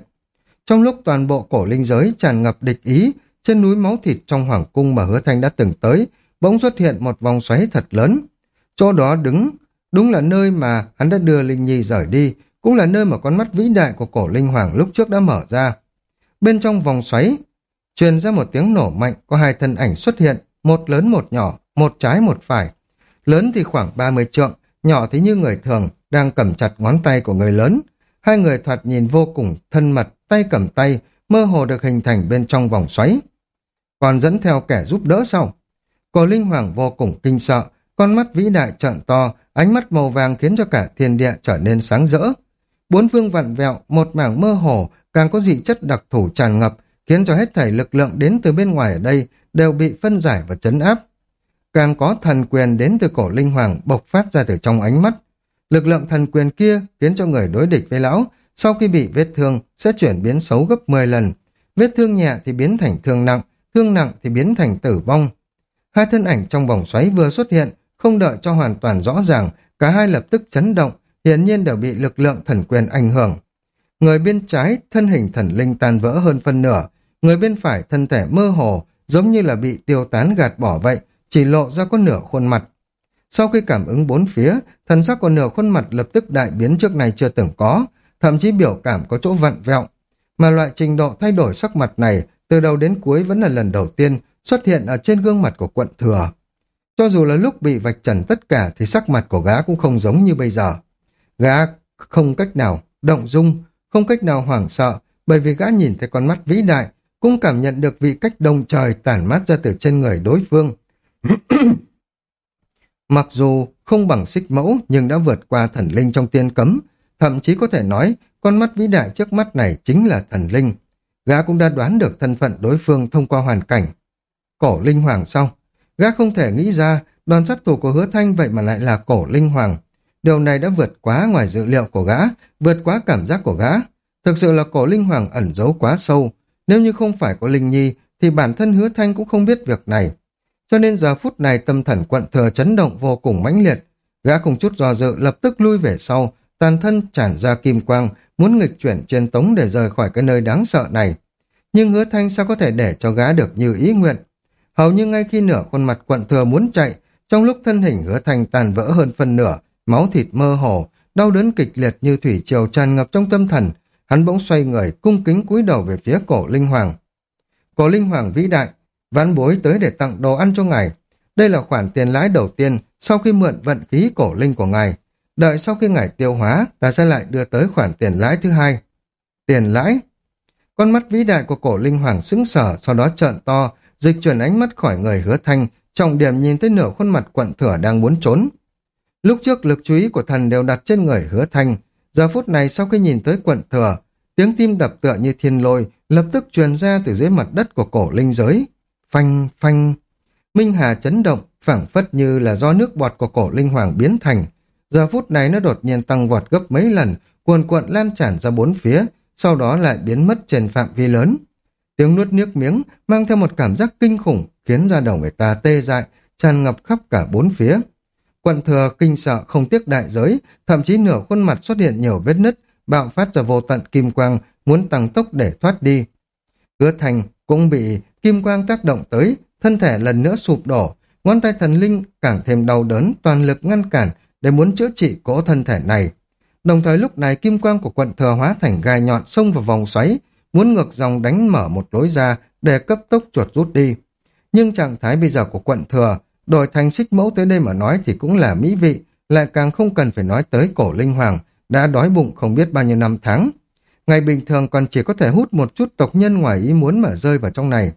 Trong lúc toàn bộ cổ linh giới tràn ngập địch ý, trên núi máu thịt trong hoàng cung mà hứa thanh đã từng tới, bỗng xuất hiện một vòng xoáy thật lớn. Chỗ đó đứng, đúng là nơi mà hắn đã đưa Linh Nhi rời đi, cũng là nơi mà con mắt vĩ đại của cổ linh hoàng lúc trước đã mở ra. Bên trong vòng xoáy, truyền ra một tiếng nổ mạnh, có hai thân ảnh xuất hiện, một lớn một nhỏ, một trái một phải. Lớn thì khoảng 30 trượng, nhỏ thì như người thường, đang cầm chặt ngón tay của người lớn. Hai người thoạt nhìn vô cùng thân mật, tay cầm tay, mơ hồ được hình thành bên trong vòng xoáy. Còn dẫn theo kẻ giúp đỡ sau. Cổ linh hoàng vô cùng kinh sợ, con mắt vĩ đại trợn to, ánh mắt màu vàng khiến cho cả thiên địa trở nên sáng rỡ. Bốn phương vặn vẹo, một mảng mơ hồ, càng có dị chất đặc thù tràn ngập, khiến cho hết thảy lực lượng đến từ bên ngoài ở đây đều bị phân giải và chấn áp. Càng có thần quyền đến từ cổ linh hoàng bộc phát ra từ trong ánh mắt. Lực lượng thần quyền kia khiến cho người đối địch với lão, sau khi bị vết thương sẽ chuyển biến xấu gấp 10 lần. Vết thương nhẹ thì biến thành thương nặng, thương nặng thì biến thành tử vong. Hai thân ảnh trong vòng xoáy vừa xuất hiện, không đợi cho hoàn toàn rõ ràng, cả hai lập tức chấn động, hiển nhiên đều bị lực lượng thần quyền ảnh hưởng. Người bên trái, thân hình thần linh tan vỡ hơn phân nửa, người bên phải thân thể mơ hồ, giống như là bị tiêu tán gạt bỏ vậy, chỉ lộ ra có nửa khuôn mặt. Sau khi cảm ứng bốn phía, thần sắc của nửa khuôn mặt lập tức đại biến trước này chưa từng có, thậm chí biểu cảm có chỗ vặn vẹo. Mà loại trình độ thay đổi sắc mặt này từ đầu đến cuối vẫn là lần đầu tiên xuất hiện ở trên gương mặt của quận thừa. Cho dù là lúc bị vạch trần tất cả thì sắc mặt của gã cũng không giống như bây giờ. Gã không cách nào động dung, không cách nào hoảng sợ, bởi vì gã nhìn thấy con mắt vĩ đại, cũng cảm nhận được vị cách đông trời tản mát ra từ trên người đối phương. Mặc dù không bằng xích mẫu nhưng đã vượt qua thần linh trong tiên cấm, thậm chí có thể nói con mắt vĩ đại trước mắt này chính là thần linh. Gã cũng đã đoán được thân phận đối phương thông qua hoàn cảnh. Cổ linh hoàng sau, gã không thể nghĩ ra đoàn sát thủ của hứa thanh vậy mà lại là cổ linh hoàng. Điều này đã vượt quá ngoài dự liệu của gã, vượt quá cảm giác của gã. Thực sự là cổ linh hoàng ẩn giấu quá sâu. Nếu như không phải có linh nhi, thì bản thân hứa thanh cũng không biết việc này. Cho nên giờ phút này tâm thần quận thừa chấn động vô cùng mãnh liệt. Gã cùng chút do dự lập tức lui về sau, toàn thân tràn ra kim quang, muốn nghịch chuyển trên tống để rời khỏi cái nơi đáng sợ này. Nhưng hứa thanh sao có thể để cho gã được như ý nguyện. Hầu như ngay khi nửa khuôn mặt quận thừa muốn chạy, trong lúc thân hình hứa thanh tàn vỡ hơn phân nửa, máu thịt mơ hồ, đau đớn kịch liệt như thủy triều tràn ngập trong tâm thần, hắn bỗng xoay người, cung kính cúi đầu về phía cổ linh hoàng. Cổ linh hoàng vĩ đại, ván bối tới để tặng đồ ăn cho ngài. Đây là khoản tiền lãi đầu tiên sau khi mượn vận khí cổ linh của ngài. Đợi sau khi ngài tiêu hóa, ta sẽ lại đưa tới khoản tiền lãi thứ hai. Tiền lãi? Con mắt vĩ đại của cổ linh hoàng sững sờ, sau đó trợn to, dịch chuyển ánh mắt khỏi người hứa thanh, trọng điểm nhìn tới nửa khuôn mặt quận thửa đang muốn trốn. Lúc trước lực chú ý của thần đều đặt trên người hứa thanh, giờ phút này sau khi nhìn tới quận thừa, tiếng tim đập tựa như thiên lôi, lập tức truyền ra từ dưới mặt đất của cổ linh giới. Phanh, phanh. Minh Hà chấn động, phảng phất như là do nước bọt của cổ linh hoàng biến thành. Giờ phút này nó đột nhiên tăng vọt gấp mấy lần, cuồn cuộn lan tràn ra bốn phía, sau đó lại biến mất trên phạm vi lớn. Tiếng nuốt nước miếng mang theo một cảm giác kinh khủng, khiến da đầu người ta tê dại, tràn ngập khắp cả bốn phía. Quận thừa kinh sợ không tiếc đại giới, thậm chí nửa khuôn mặt xuất hiện nhiều vết nứt, bạo phát ra vô tận kim quang, muốn tăng tốc để thoát đi. Hứa thành cũng bị kim quang tác động tới, thân thể lần nữa sụp đổ, ngón tay thần linh càng thêm đau đớn, toàn lực ngăn cản để muốn chữa trị cỗ thân thể này. Đồng thời lúc này kim quang của quận thừa hóa thành gai nhọn xông vào vòng xoáy, muốn ngược dòng đánh mở một lối ra để cấp tốc chuột rút đi. Nhưng trạng thái bây giờ của quận thừa, đổi thành xích mẫu tới đây mà nói thì cũng là mỹ vị, lại càng không cần phải nói tới cổ linh hoàng, đã đói bụng không biết bao nhiêu năm tháng. Ngày bình thường còn chỉ có thể hút một chút tộc nhân ngoài ý muốn mà rơi vào trong này.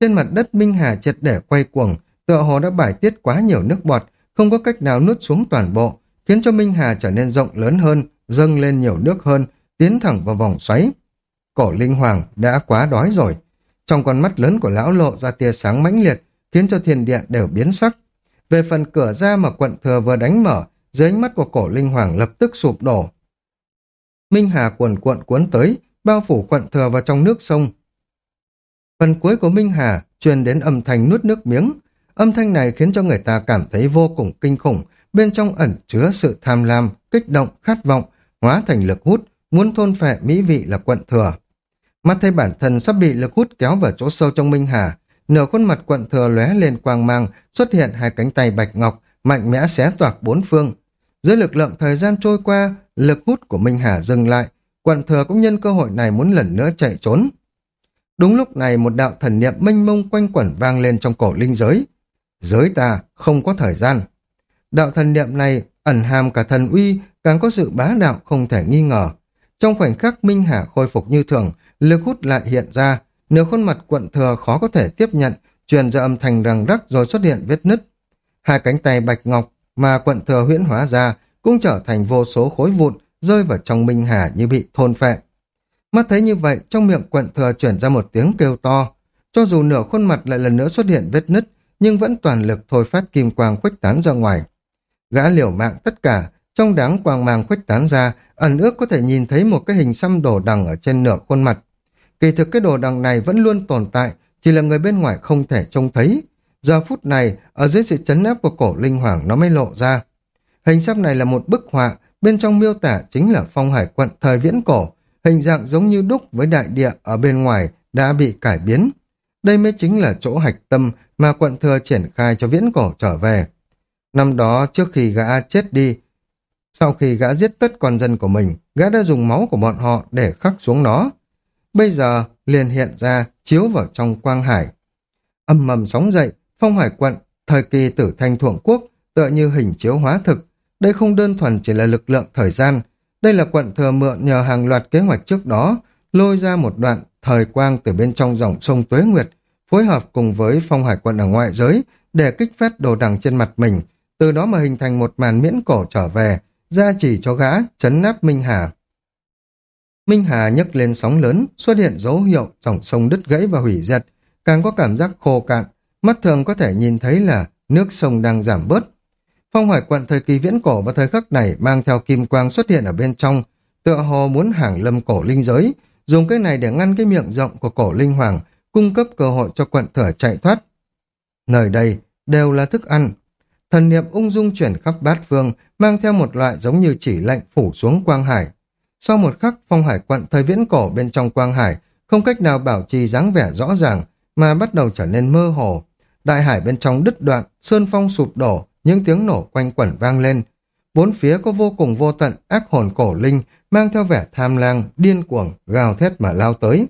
Trên mặt đất Minh Hà triệt để quay cuồng, tựa hồ đã bài tiết quá nhiều nước bọt, không có cách nào nuốt xuống toàn bộ, khiến cho Minh Hà trở nên rộng lớn hơn, dâng lên nhiều nước hơn, tiến thẳng vào vòng xoáy. Cổ linh hoàng đã quá đói rồi. Trong con mắt lớn của lão lộ ra tia sáng mãnh liệt, khiến cho thiên địa đều biến sắc. Về phần cửa ra mà quận thừa vừa đánh mở, dưới ánh mắt của cổ linh hoàng lập tức sụp đổ. Minh Hà cuồn cuộn cuốn tới, bao phủ quận thừa vào trong nước sông. Phần cuối của Minh Hà truyền đến âm thanh nuốt nước miếng. Âm thanh này khiến cho người ta cảm thấy vô cùng kinh khủng, bên trong ẩn chứa sự tham lam, kích động, khát vọng, hóa thành lực hút, muốn thôn phệ mỹ vị là quận thừa. Mắt thấy bản thân sắp bị lực hút kéo vào chỗ sâu trong Minh Hà, nửa khuôn mặt quận thừa lóe lên quang mang, xuất hiện hai cánh tay bạch ngọc, mạnh mẽ xé toạc bốn phương. Dưới lực lượng thời gian trôi qua, lực hút của Minh Hà dừng lại, quận thừa cũng nhân cơ hội này muốn lần nữa chạy trốn. Đúng lúc này một đạo thần niệm mênh mông quanh quẩn vang lên trong cổ linh giới. Giới ta không có thời gian. Đạo thần niệm này ẩn hàm cả thần uy, càng có sự bá đạo không thể nghi ngờ. Trong khoảnh khắc Minh Hà khôi phục như thường, lực hút lại hiện ra, nửa khuôn mặt quận thừa khó có thể tiếp nhận, truyền ra âm thanh răng rắc rồi xuất hiện vết nứt. Hai cánh tay bạch ngọc mà quận thừa huyễn hóa ra cũng trở thành vô số khối vụn rơi vào trong Minh Hà như bị thôn phệ. Mắt thấy như vậy, trong miệng quận thừa chuyển ra một tiếng kêu to. Cho dù nửa khuôn mặt lại lần nữa xuất hiện vết nứt, nhưng vẫn toàn lực thôi phát kim quang khuếch tán ra ngoài. Gã liều mạng tất cả, trong đáng quang mang khuếch tán ra, ẩn ước có thể nhìn thấy một cái hình xăm đổ đằng ở trên nửa khuôn mặt. Kỳ thực cái đồ đằng này vẫn luôn tồn tại, chỉ là người bên ngoài không thể trông thấy. Giờ phút này, ở dưới sự chấn áp của cổ linh hoàng nó mới lộ ra. Hình xăm này là một bức họa, bên trong miêu tả chính là phong hải quận thời viễn cổ, hình dạng giống như đúc với đại địa ở bên ngoài đã bị cải biến. Đây mới chính là chỗ hạch tâm mà quận thừa triển khai cho viễn cổ trở về. Năm đó trước khi gã chết đi, sau khi gã giết tất con dân của mình, gã đã dùng máu của bọn họ để khắc xuống nó. Bây giờ liền hiện ra chiếu vào trong quang hải. Âm mầm sóng dậy, phong hải quận, thời kỳ tử thanh thuận quốc, tựa như hình chiếu hóa thực. Đây không đơn thuần chỉ là lực lượng thời gian, đây là quận thừa mượn nhờ hàng loạt kế hoạch trước đó, lôi ra một đoạn thời quang từ bên trong dòng sông Tuế Nguyệt, phối hợp cùng với phong hải quận ở ngoại giới để kích phát đồ đằng trên mặt mình, từ đó mà hình thành một màn miễn cổ trở về, ra chỉ cho gã, chấn nắp Minh Hà. Minh Hà nhấc lên sóng lớn, xuất hiện dấu hiệu dòng sông đứt gãy và hủy diệt, càng có cảm giác khô cạn, mắt thường có thể nhìn thấy là nước sông đang giảm bớt. Phong hoài quận thời kỳ viễn cổ và thời khắc này mang theo kim quang xuất hiện ở bên trong, tựa hồ muốn hàng lâm cổ linh giới, dùng cái này để ngăn cái miệng rộng của cổ linh hoàng, cung cấp cơ hội cho quận thừa chạy thoát. Nơi đây đều là thức ăn. Thần niệm ung dung chuyển khắp bát phương, mang theo một loại giống như chỉ lệnh phủ xuống quang hải. Sau một khắc, phong hải quận thời viễn cổ bên trong quang hải, không cách nào bảo trì dáng vẻ rõ ràng, mà bắt đầu trở nên mơ hồ. Đại hải bên trong đứt đoạn, sơn phong sụp đổ, những tiếng nổ quanh quẩn vang lên. Bốn phía có vô cùng vô tận ác hồn cổ linh, mang theo vẻ tham lang, điên cuồng, gào thét mà lao tới.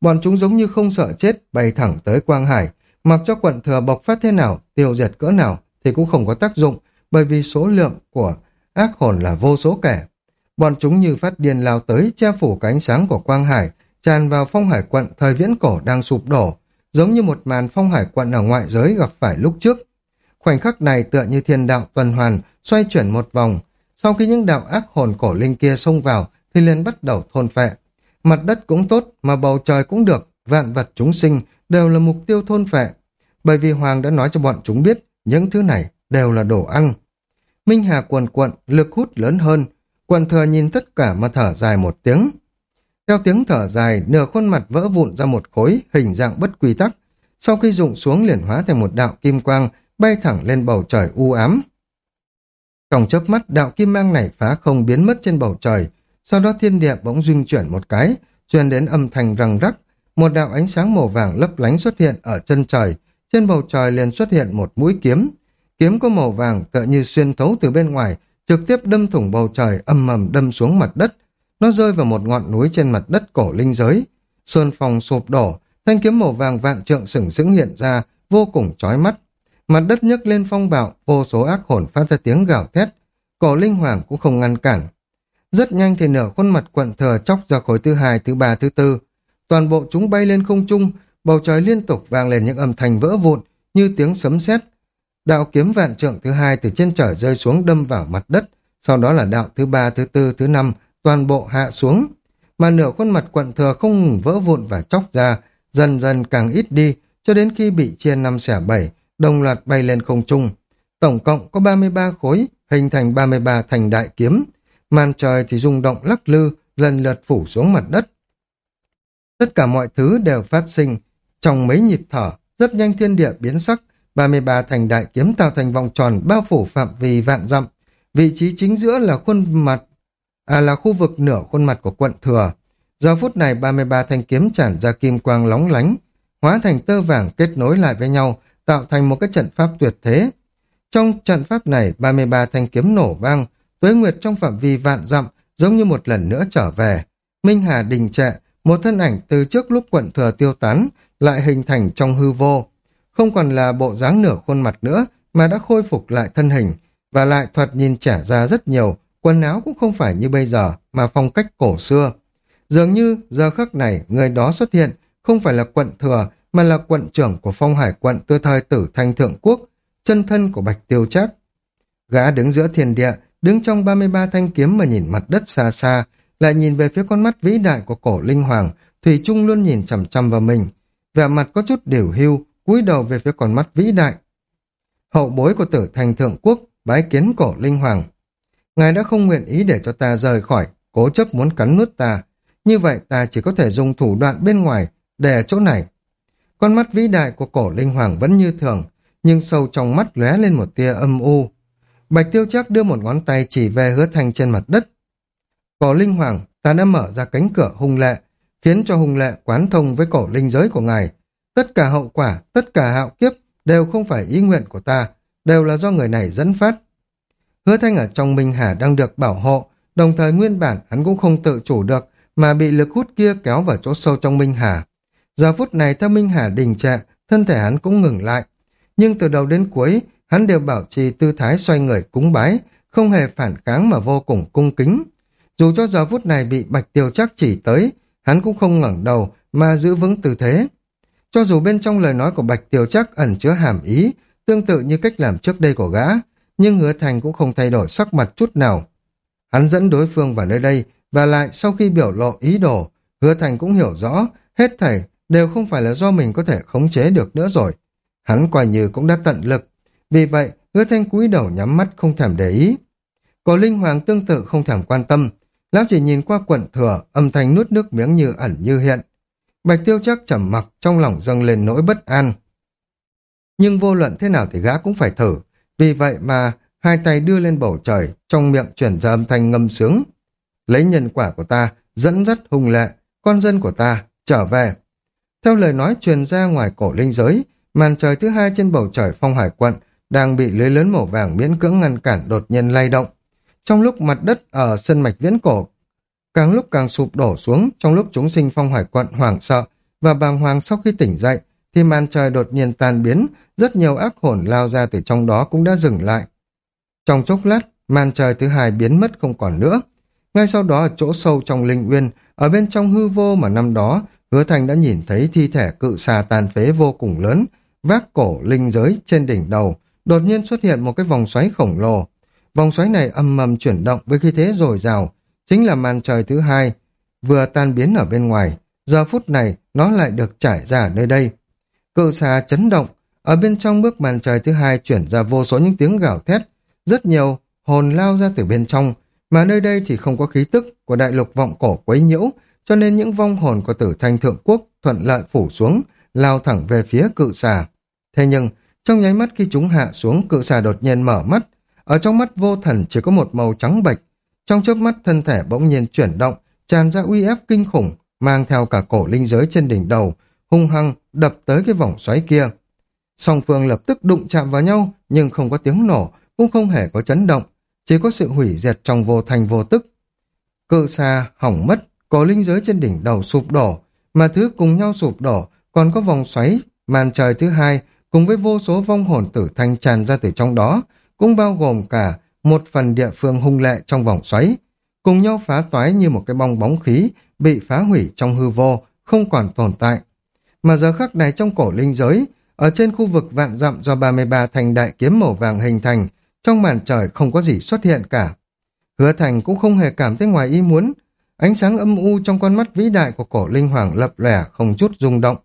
Bọn chúng giống như không sợ chết, bay thẳng tới quang hải, mặc cho quận thừa bộc phát thế nào, tiêu diệt cỡ nào thì cũng không có tác dụng, bởi vì số lượng của ác hồn là vô số kẻ. Bọn chúng như phát điên lao tới, che phủ cái ánh sáng của quang hải, tràn vào phong hải quận thời viễn cổ đang sụp đổ, giống như một màn phong hải quận ở ngoại giới gặp phải lúc trước. Khoảnh khắc này tựa như thiên đạo tuần hoàn, xoay chuyển một vòng. Sau khi những đạo ác hồn cổ linh kia xông vào, thì liền bắt đầu thôn phệ. Mặt đất cũng tốt, mà bầu trời cũng được, vạn vật chúng sinh đều là mục tiêu thôn phệ. Bởi vì Hoàng đã nói cho bọn chúng biết, những thứ này đều là đồ ăn. Minh Hà cuồn cuộn, lực hút lớn hơn. Quần thừa nhìn tất cả mà thở dài một tiếng. Theo tiếng thở dài, nửa khuôn mặt vỡ vụn ra một khối, hình dạng bất quy tắc. Sau khi rụng xuống liền hóa thành một đạo kim quang, bay thẳng lên bầu trời u ám. Trong chớp mắt, đạo kim mang này phá không biến mất trên bầu trời, sau đó thiên địa bỗng duyên chuyển một cái, truyền đến âm thanh răng rắc, một đạo ánh sáng màu vàng lấp lánh xuất hiện ở chân trời, trên bầu trời liền xuất hiện một mũi kiếm. Kiếm có màu vàng tựa như xuyên thấu từ bên ngoài, trực tiếp đâm thủng bầu trời âm mầm đâm xuống mặt đất. Nó rơi vào một ngọn núi trên mặt đất cổ linh giới. Sơn phòng sụp đổ, thanh kiếm màu vàng vạn trượng sừng sững hiện ra, vô cùng chói mắt. Mặt đất nhấc lên phong bạo, vô số ác hồn phát ra tiếng gào thét. Cổ linh hoàng cũng không ngăn cản. Rất nhanh thì nửa khuôn mặt quận thừa chóc ra khối thứ hai, thứ ba, thứ tư. Toàn bộ chúng bay lên không trung, bầu trời liên tục vang lên những âm thanh vỡ vụn như tiếng sấm sét. Đạo kiếm vạn trượng thứ hai từ trên trời rơi xuống đâm vào mặt đất, sau đó là đạo thứ ba, thứ tư, thứ năm, toàn bộ hạ xuống. Mà nửa khuôn mặt quận thừa không ngừng vỡ vụn và chóc ra, dần dần càng ít đi, cho đến khi bị chia năm xẻ bảy, đồng loạt bay lên không trung. Tổng cộng có 33 khối, hình thành 33 thành đại kiếm. Màn trời thì rung động lắc lư, lần lượt phủ xuống mặt đất. Tất cả mọi thứ đều phát sinh. Trong mấy nhịp thở, rất nhanh thiên địa biến sắc, 33 thành đại kiếm tạo thành vòng tròn bao phủ phạm vi vạn dặm. Vị trí chính giữa là khuôn mặt, à là khu vực nửa khuôn mặt của quận thừa. Giờ phút này 33 thanh kiếm tràn ra kim quang lóng lánh, hóa thành tơ vàng kết nối lại với nhau, tạo thành một cái trận pháp tuyệt thế. Trong trận pháp này, 33 thanh kiếm nổ vang, tuế nguyệt trong phạm vi vạn dặm, giống như một lần nữa trở về. Minh Hà đình trệ, một thân ảnh từ trước lúc quận thừa tiêu tán, lại hình thành trong hư vô. Không còn là bộ dáng nửa khuôn mặt nữa, mà đã khôi phục lại thân hình, và lại thoạt nhìn trẻ ra rất nhiều, quần áo cũng không phải như bây giờ, mà phong cách cổ xưa. Dường như giờ khắc này, người đó xuất hiện, không phải là quận thừa, mà là quận trưởng của phong hải quận từ thời tử thanh thượng quốc, chân thân của Bạch Tiêu Trác. Gã đứng giữa thiên địa, đứng trong 33 thanh kiếm mà nhìn mặt đất xa xa, lại nhìn về phía con mắt vĩ đại của cổ linh hoàng, Thủy Trung luôn nhìn chằm chằm vào mình. Vẻ mặt có chút điều hưu, cúi đầu về phía con mắt vĩ đại. Hậu bối của tử thành thượng quốc, bái kiến cổ linh hoàng. Ngài đã không nguyện ý để cho ta rời khỏi, cố chấp muốn cắn nuốt ta. Như vậy ta chỉ có thể dùng thủ đoạn bên ngoài, để chỗ này. Con mắt vĩ đại của cổ linh hoàng vẫn như thường, nhưng sâu trong mắt lóe lên một tia âm u. Bạch tiêu chắc đưa một ngón tay chỉ về hứa thanh trên mặt đất. Cổ linh hoàng, ta đã mở ra cánh cửa hung lệ, khiến cho hung lệ quán thông với cổ linh giới của ngài. Tất cả hậu quả, tất cả hạo kiếp đều không phải ý nguyện của ta, đều là do người này dẫn phát. Hứa thanh ở trong Minh Hà đang được bảo hộ, đồng thời nguyên bản hắn cũng không tự chủ được, mà bị lực hút kia kéo vào chỗ sâu trong Minh Hà. Giờ phút này theo Minh Hà đình trệ, thân thể hắn cũng ngừng lại. Nhưng từ đầu đến cuối, hắn đều bảo trì tư thái xoay người cúng bái, không hề phản kháng mà vô cùng cung kính. Dù cho giờ phút này bị Bạch Tiêu chắc chỉ tới, hắn cũng không ngẩng đầu mà giữ vững tư thế. Cho dù bên trong lời nói của Bạch tiểu chắc ẩn chứa hàm ý, tương tự như cách làm trước đây của gã, nhưng hứa thành cũng không thay đổi sắc mặt chút nào. Hắn dẫn đối phương vào nơi đây, và lại sau khi biểu lộ ý đồ, hứa thành cũng hiểu rõ, hết thảy đều không phải là do mình có thể khống chế được nữa rồi. Hắn coi như cũng đã tận lực. Vì vậy, hứa thanh cúi đầu nhắm mắt không thèm để ý. Cổ linh hoàng tương tự không thèm quan tâm. Lão chỉ nhìn qua quận thừa, âm thanh nuốt nước miếng như ẩn như hiện. Bạch tiêu chắc trầm mặc trong lòng dâng lên nỗi bất an. Nhưng vô luận thế nào thì gã cũng phải thử. Vì vậy mà hai tay đưa lên bầu trời, trong miệng chuyển ra âm thanh ngâm sướng. Lấy nhân quả của ta, dẫn dắt hung lệ, con dân của ta, trở về. Theo lời nói truyền ra ngoài cổ linh giới, màn trời thứ hai trên bầu trời phong hải quận đang bị lưới lớn màu vàng miễn cưỡng ngăn cản đột nhiên lay động. Trong lúc mặt đất ở sân mạch viễn cổ càng lúc càng sụp đổ xuống, trong lúc chúng sinh phong hải quận hoảng sợ và bàng hoàng sau khi tỉnh dậy, thì màn trời đột nhiên tan biến, rất nhiều ác hồn lao ra từ trong đó cũng đã dừng lại. Trong chốc lát, màn trời thứ hai biến mất không còn nữa. Ngay sau đó ở chỗ sâu trong linh uyên, ở bên trong hư vô mà năm đó, hứa thành đã nhìn thấy thi thể cự xà tàn phế vô cùng lớn, vác cổ linh giới trên đỉnh đầu, đột nhiên xuất hiện một cái vòng xoáy khổng lồ. Vòng xoáy này âm mầm chuyển động với khí thế dồi dào, chính là màn trời thứ hai, vừa tan biến ở bên ngoài. Giờ phút này, nó lại được trải ra ở nơi đây. Cự xà chấn động, ở bên trong bước màn trời thứ hai chuyển ra vô số những tiếng gào thét, rất nhiều hồn lao ra từ bên trong, mà nơi đây thì không có khí tức của đại lục vọng cổ quấy nhiễu, cho nên những vong hồn của tử thanh thượng quốc thuận lợi phủ xuống, lao thẳng về phía cự xà. Thế nhưng, trong nháy mắt khi chúng hạ xuống, cự xà đột nhiên mở mắt, ở trong mắt vô thần chỉ có một màu trắng bệch, trong chớp mắt thân thể bỗng nhiên chuyển động, tràn ra uy ép kinh khủng, mang theo cả cổ linh giới trên đỉnh đầu, hung hăng đập tới cái vòng xoáy kia. Song phương lập tức đụng chạm vào nhau, nhưng không có tiếng nổ, cũng không hề có chấn động, chỉ có sự hủy diệt trong vô thành vô tức. Cự xa hỏng mất, cổ linh giới trên đỉnh đầu sụp đổ, mà thứ cùng nhau sụp đổ còn có vòng xoáy, màn trời thứ hai cùng với vô số vong hồn tử thanh tràn ra từ trong đó, cũng bao gồm cả một phần địa phương hung lệ trong vòng xoáy, cùng nhau phá toái như một cái bong bóng khí bị phá hủy trong hư vô, không còn tồn tại. Mà giờ khắc này trong cổ linh giới, ở trên khu vực vạn dặm do 33 thành đại kiếm màu vàng hình thành, trong màn trời không có gì xuất hiện cả. Hứa Thành cũng không hề cảm thấy ngoài ý muốn, ánh sáng âm u trong con mắt vĩ đại của cổ linh hoàng lập lẻ không chút rung động.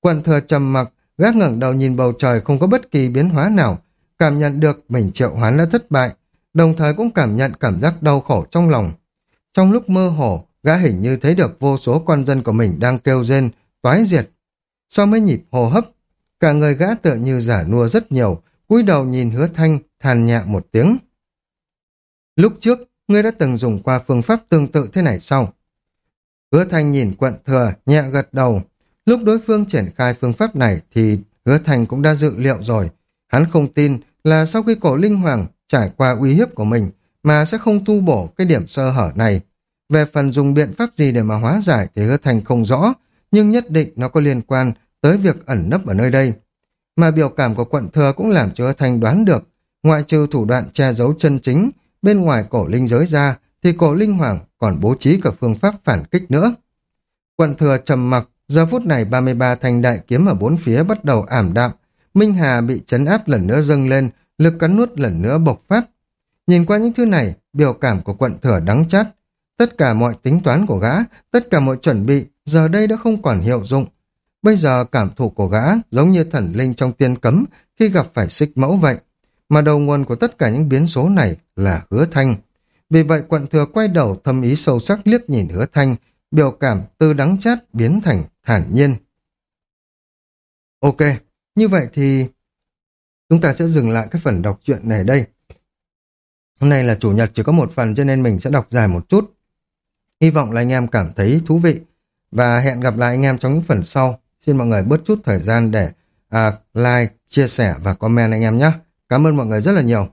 Quần thừa trầm mặc, gác ngẩng đầu nhìn bầu trời không có bất kỳ biến hóa nào, cảm nhận được mình triệu hoán đã thất bại, đồng thời cũng cảm nhận cảm giác đau khổ trong lòng. Trong lúc mơ hồ, gã hình như thấy được vô số con dân của mình đang kêu rên, toái diệt. Sau mấy nhịp hồ hấp, cả người gã tựa như giả nua rất nhiều, cúi đầu nhìn hứa thanh, than nhẹ một tiếng. Lúc trước, ngươi đã từng dùng qua phương pháp tương tự thế này sau. Hứa thanh nhìn quận thừa, nhẹ gật đầu. Lúc đối phương triển khai phương pháp này thì hứa thanh cũng đã dự liệu rồi. Hắn không tin là sau khi cổ linh hoàng trải qua uy hiếp của mình mà sẽ không tu bổ cái điểm sơ hở này. Về phần dùng biện pháp gì để mà hóa giải thì hứa thành không rõ, nhưng nhất định nó có liên quan tới việc ẩn nấp ở nơi đây. Mà biểu cảm của quận thừa cũng làm cho hứa thành đoán được, ngoại trừ thủ đoạn che giấu chân chính, bên ngoài cổ linh giới ra thì cổ linh hoàng còn bố trí cả phương pháp phản kích nữa. Quận thừa trầm mặc, giờ phút này 33 thanh đại kiếm ở bốn phía bắt đầu ảm đạm, Minh Hà bị chấn áp lần nữa dâng lên, lực cắn nuốt lần nữa bộc phát. Nhìn qua những thứ này, biểu cảm của quận thừa đắng chát. Tất cả mọi tính toán của gã, tất cả mọi chuẩn bị, giờ đây đã không còn hiệu dụng. Bây giờ cảm thụ của gã giống như thần linh trong tiên cấm khi gặp phải xích mẫu vậy. Mà đầu nguồn của tất cả những biến số này là hứa thanh. Vì vậy quận thừa quay đầu thâm ý sâu sắc liếc nhìn hứa thanh, biểu cảm từ đắng chát biến thành thản nhiên. Ok, như vậy thì chúng ta sẽ dừng lại cái phần đọc truyện này đây. Hôm nay là chủ nhật chỉ có một phần cho nên mình sẽ đọc dài một chút. Hy vọng là anh em cảm thấy thú vị và hẹn gặp lại anh em trong những phần sau. Xin mọi người bớt chút thời gian để à, like, chia sẻ và comment anh em nhé. Cảm ơn mọi người rất là nhiều.